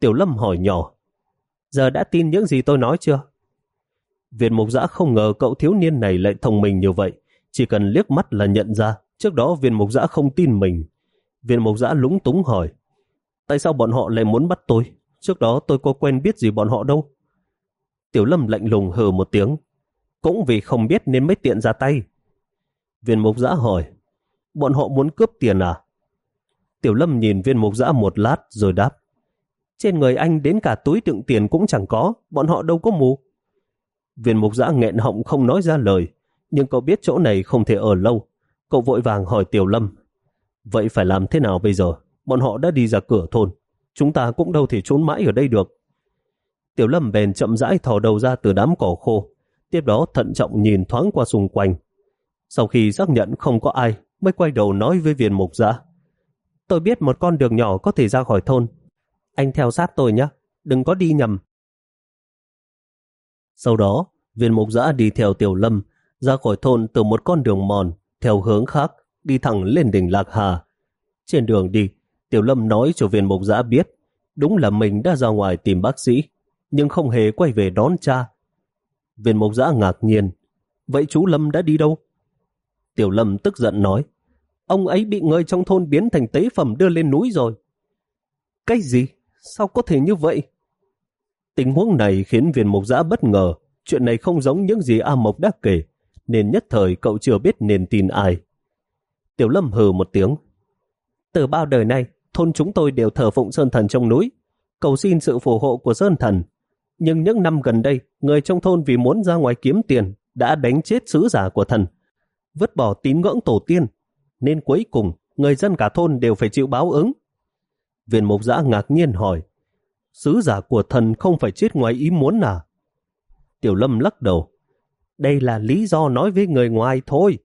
Tiểu Lâm hỏi nhỏ, giờ đã tin những gì tôi nói chưa? Viên mục giã không ngờ cậu thiếu niên này lại thông minh như vậy, chỉ cần liếc mắt là nhận ra, trước đó viên mục giã không tin mình. Viên mục giã lúng túng hỏi, tại sao bọn họ lại muốn bắt tôi? Trước đó tôi có quen biết gì bọn họ đâu. Tiểu Lâm lạnh lùng hừ một tiếng, cũng vì không biết nên mới tiện ra tay. Viên mục giã hỏi, bọn họ muốn cướp tiền à? Tiểu Lâm nhìn viên mục giã một lát rồi đáp, trên người anh đến cả túi đựng tiền cũng chẳng có, bọn họ đâu có mù. Viên mục giã nghẹn họng không nói ra lời, nhưng cậu biết chỗ này không thể ở lâu. Cậu vội vàng hỏi Tiểu Lâm, vậy phải làm thế nào bây giờ? Bọn họ đã đi ra cửa thôn, chúng ta cũng đâu thể trốn mãi ở đây được. Tiểu Lâm bèn chậm rãi thò đầu ra từ đám cỏ khô, tiếp đó thận trọng nhìn thoáng qua xung quanh. Sau khi xác nhận không có ai, mới quay đầu nói với viên mục Dã: Tôi biết một con đường nhỏ có thể ra khỏi thôn. Anh theo sát tôi nhé, đừng có đi nhầm. Sau đó, viên mục Dã đi theo Tiểu Lâm ra khỏi thôn từ một con đường mòn theo hướng khác đi thẳng lên đỉnh Lạc Hà. Trên đường đi, Tiểu Lâm nói cho viên mục Dã biết đúng là mình đã ra ngoài tìm bác sĩ nhưng không hề quay về đón cha. Viên mục Dã ngạc nhiên Vậy chú Lâm đã đi đâu? Tiểu Lâm tức giận nói Ông ấy bị người trong thôn biến thành tế phẩm đưa lên núi rồi. Cái gì? Sao có thể như vậy? Tình huống này khiến viên mục giã bất ngờ. Chuyện này không giống những gì A Mộc đã kể, nên nhất thời cậu chưa biết nên tin ai. Tiểu Lâm hừ một tiếng. Từ bao đời nay, thôn chúng tôi đều thờ phụng Sơn Thần trong núi, cầu xin sự phù hộ của Sơn Thần. Nhưng những năm gần đây, người trong thôn vì muốn ra ngoài kiếm tiền đã đánh chết sứ giả của thần, vứt bỏ tín ngưỡng tổ tiên, nên cuối cùng người dân cả thôn đều phải chịu báo ứng. Viên mục giã ngạc nhiên hỏi, sứ giả của thần không phải chết ngoài ý muốn à? Tiểu Lâm lắc đầu, đây là lý do nói với người ngoài thôi.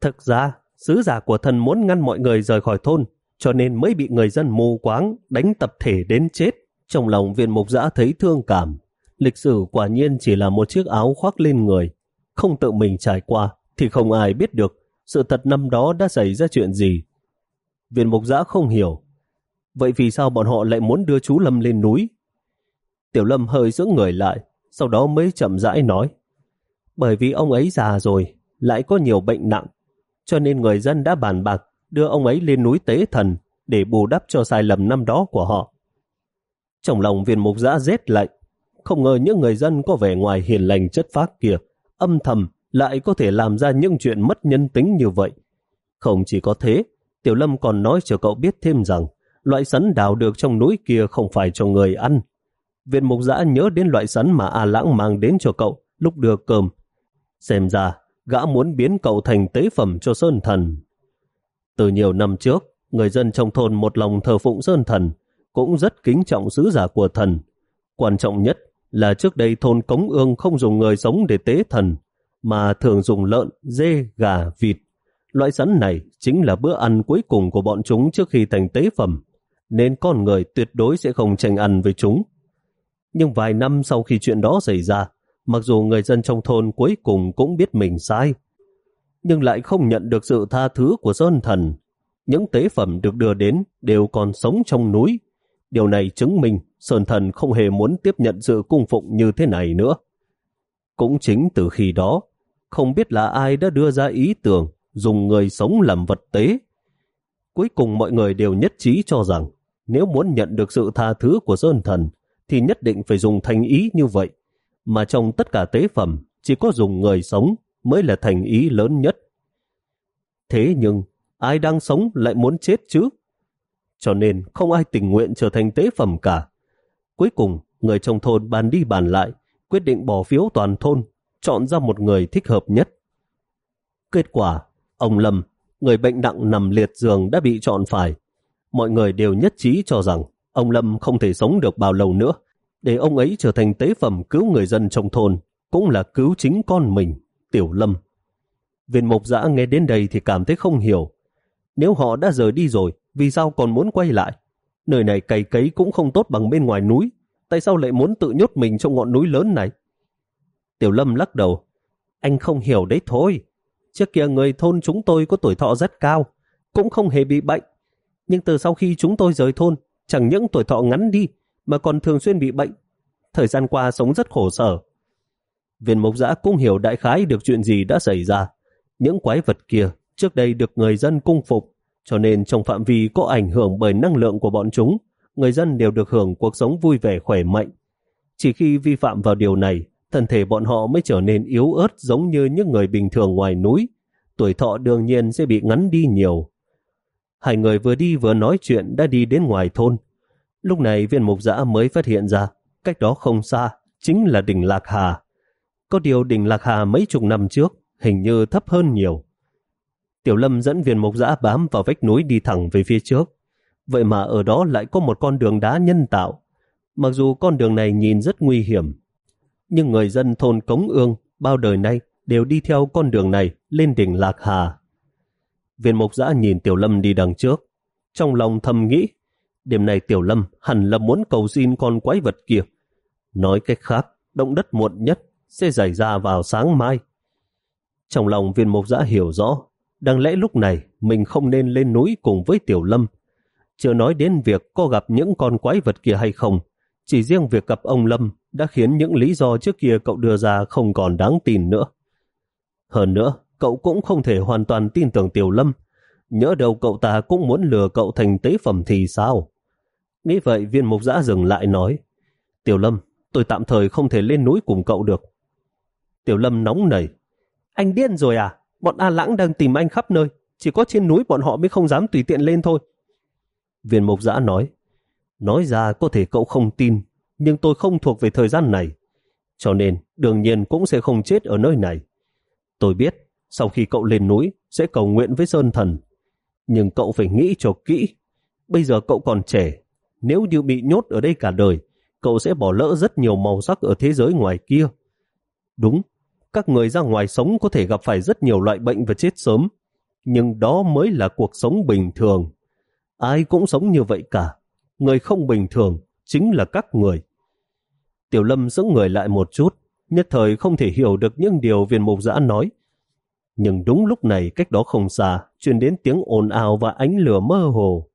Thực ra, sứ giả của thần muốn ngăn mọi người rời khỏi thôn, cho nên mới bị người dân mù quáng đánh tập thể đến chết. Trong lòng viên mục giã thấy thương cảm. Lịch sử quả nhiên chỉ là một chiếc áo khoác lên người. Không tự mình trải qua thì không ai biết được sự thật năm đó đã xảy ra chuyện gì. Viên mục giã không hiểu. Vậy vì sao bọn họ lại muốn đưa chú Lâm lên núi? Tiểu Lâm hơi dưỡng người lại, sau đó mới chậm rãi nói. Bởi vì ông ấy già rồi, lại có nhiều bệnh nặng, cho nên người dân đã bàn bạc đưa ông ấy lên núi tế thần để bù đắp cho sai lầm năm đó của họ. Trong lòng viên mục giã rét lạnh, không ngờ những người dân có vẻ ngoài hiền lành chất phác kia, âm thầm lại có thể làm ra những chuyện mất nhân tính như vậy. Không chỉ có thế, Tiểu Lâm còn nói cho cậu biết thêm rằng loại sắn đào được trong núi kia không phải cho người ăn. Viện mục giã nhớ đến loại sắn mà A Lãng mang đến cho cậu lúc đưa cơm. Xem ra, gã muốn biến cậu thành tế phẩm cho Sơn Thần. Từ nhiều năm trước, người dân trong thôn một lòng thờ phụng Sơn Thần, cũng rất kính trọng sứ giả của thần. Quan trọng nhất là trước đây thôn Cống Ương không dùng người sống để tế thần, mà thường dùng lợn, dê, gà, vịt. Loại sắn này chính là bữa ăn cuối cùng của bọn chúng trước khi thành tế phẩm, nên con người tuyệt đối sẽ không tranh ăn với chúng. Nhưng vài năm sau khi chuyện đó xảy ra, mặc dù người dân trong thôn cuối cùng cũng biết mình sai, nhưng lại không nhận được sự tha thứ của Sơn Thần. Những tế phẩm được đưa đến đều còn sống trong núi. Điều này chứng minh Sơn Thần không hề muốn tiếp nhận sự cung phụng như thế này nữa. Cũng chính từ khi đó, không biết là ai đã đưa ra ý tưởng dùng người sống làm vật tế. Cuối cùng mọi người đều nhất trí cho rằng nếu muốn nhận được sự tha thứ của Sơn Thần thì nhất định phải dùng thành ý như vậy. Mà trong tất cả tế phẩm chỉ có dùng người sống mới là thành ý lớn nhất. Thế nhưng ai đang sống lại muốn chết chứ? Cho nên không ai tình nguyện trở thành tế phẩm cả. Cuối cùng, người trong thôn bàn đi bàn lại, quyết định bỏ phiếu toàn thôn, chọn ra một người thích hợp nhất. Kết quả, ông Lâm, người bệnh nặng nằm liệt giường đã bị chọn phải. Mọi người đều nhất trí cho rằng ông Lâm không thể sống được bao lâu nữa. Để ông ấy trở thành tế phẩm cứu người dân trong thôn, cũng là cứu chính con mình, Tiểu Lâm. Viên mục giã nghe đến đây thì cảm thấy không hiểu. Nếu họ đã rời đi rồi, vì sao còn muốn quay lại? Nơi này cày cấy cũng không tốt bằng bên ngoài núi. Tại sao lại muốn tự nhốt mình trong ngọn núi lớn này? Tiểu Lâm lắc đầu. Anh không hiểu đấy thôi. Trước kia người thôn chúng tôi có tuổi thọ rất cao, cũng không hề bị bệnh. Nhưng từ sau khi chúng tôi rời thôn, chẳng những tuổi thọ ngắn đi, mà còn thường xuyên bị bệnh. Thời gian qua sống rất khổ sở. Viên mộc giã cũng hiểu đại khái được chuyện gì đã xảy ra. Những quái vật kia trước đây được người dân cung phục, cho nên trong phạm vi có ảnh hưởng bởi năng lượng của bọn chúng, người dân đều được hưởng cuộc sống vui vẻ khỏe mạnh. Chỉ khi vi phạm vào điều này, thân thể bọn họ mới trở nên yếu ớt giống như những người bình thường ngoài núi. Tuổi thọ đương nhiên sẽ bị ngắn đi nhiều. Hai người vừa đi vừa nói chuyện đã đi đến ngoài thôn. Lúc này viên mục giã mới phát hiện ra, cách đó không xa, chính là đỉnh Lạc Hà. Có điều đỉnh Lạc Hà mấy chục năm trước, hình như thấp hơn nhiều. Tiểu Lâm dẫn viên mục giã bám vào vách núi đi thẳng về phía trước. Vậy mà ở đó lại có một con đường đá nhân tạo. Mặc dù con đường này nhìn rất nguy hiểm, nhưng người dân thôn Cống Ương bao đời nay đều đi theo con đường này lên đỉnh Lạc Hà. Viên mục giã nhìn Tiểu Lâm đi đằng trước, trong lòng thầm nghĩ, đêm này Tiểu Lâm hẳn là muốn cầu xin con quái vật kia. Nói cách khác, động đất muộn nhất sẽ xảy ra vào sáng mai. Trong lòng viên mục giã hiểu rõ, đáng lẽ lúc này mình không nên lên núi cùng với Tiểu Lâm. Chưa nói đến việc có gặp những con quái vật kia hay không, chỉ riêng việc gặp ông Lâm đã khiến những lý do trước kia cậu đưa ra không còn đáng tin nữa. Hơn nữa, cậu cũng không thể hoàn toàn tin tưởng Tiểu Lâm. Nhớ đầu cậu ta cũng muốn lừa cậu thành tế phẩm thì sao? Nghĩ vậy viên mục giã dừng lại nói Tiểu Lâm, tôi tạm thời không thể lên núi cùng cậu được. Tiểu Lâm nóng nảy Anh điên rồi à? Bọn A Lãng đang tìm anh khắp nơi. Chỉ có trên núi bọn họ mới không dám tùy tiện lên thôi. Viên mục giã nói Nói ra có thể cậu không tin nhưng tôi không thuộc về thời gian này. Cho nên đương nhiên cũng sẽ không chết ở nơi này. Tôi biết sau khi cậu lên núi sẽ cầu nguyện với Sơn Thần. Nhưng cậu phải nghĩ cho kỹ. Bây giờ cậu còn trẻ. Nếu như bị nhốt ở đây cả đời, cậu sẽ bỏ lỡ rất nhiều màu sắc ở thế giới ngoài kia. Đúng, các người ra ngoài sống có thể gặp phải rất nhiều loại bệnh và chết sớm. Nhưng đó mới là cuộc sống bình thường. Ai cũng sống như vậy cả. Người không bình thường chính là các người. Tiểu Lâm giữ người lại một chút, nhất thời không thể hiểu được những điều viên mục giã nói. Nhưng đúng lúc này cách đó không xa, truyền đến tiếng ồn ào và ánh lửa mơ hồ.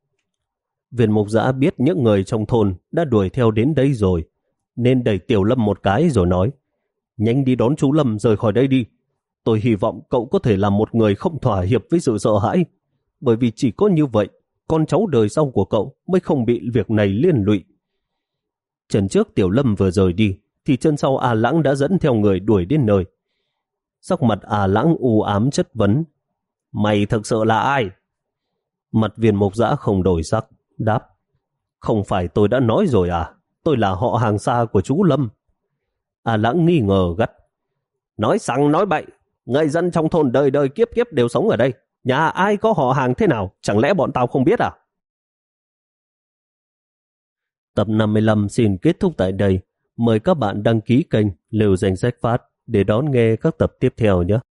Viên mục giã biết những người trong thôn đã đuổi theo đến đây rồi, nên đẩy Tiểu Lâm một cái rồi nói, nhanh đi đón chú Lâm rời khỏi đây đi. Tôi hy vọng cậu có thể làm một người không thỏa hiệp với sự sợ hãi, bởi vì chỉ có như vậy, con cháu đời sau của cậu mới không bị việc này liên lụy. Chân trước Tiểu Lâm vừa rời đi, thì chân sau A Lãng đã dẫn theo người đuổi đến nơi. Sắc mặt A Lãng u ám chất vấn. Mày thực sự là ai? Mặt viên mục giã không đổi sắc, đáp. Không phải tôi đã nói rồi à? Tôi là họ hàng xa của chú Lâm. A Lãng nghi ngờ gắt. Nói sẵn nói bậy, người dân trong thôn đời đời kiếp kiếp đều sống ở đây. Nhà ai có họ hàng thế nào, chẳng lẽ bọn tao không biết à? Tập 55 xin kết thúc tại đây. Mời các bạn đăng ký kênh Lưu Danh Sách Phát để đón nghe các tập tiếp theo nhé.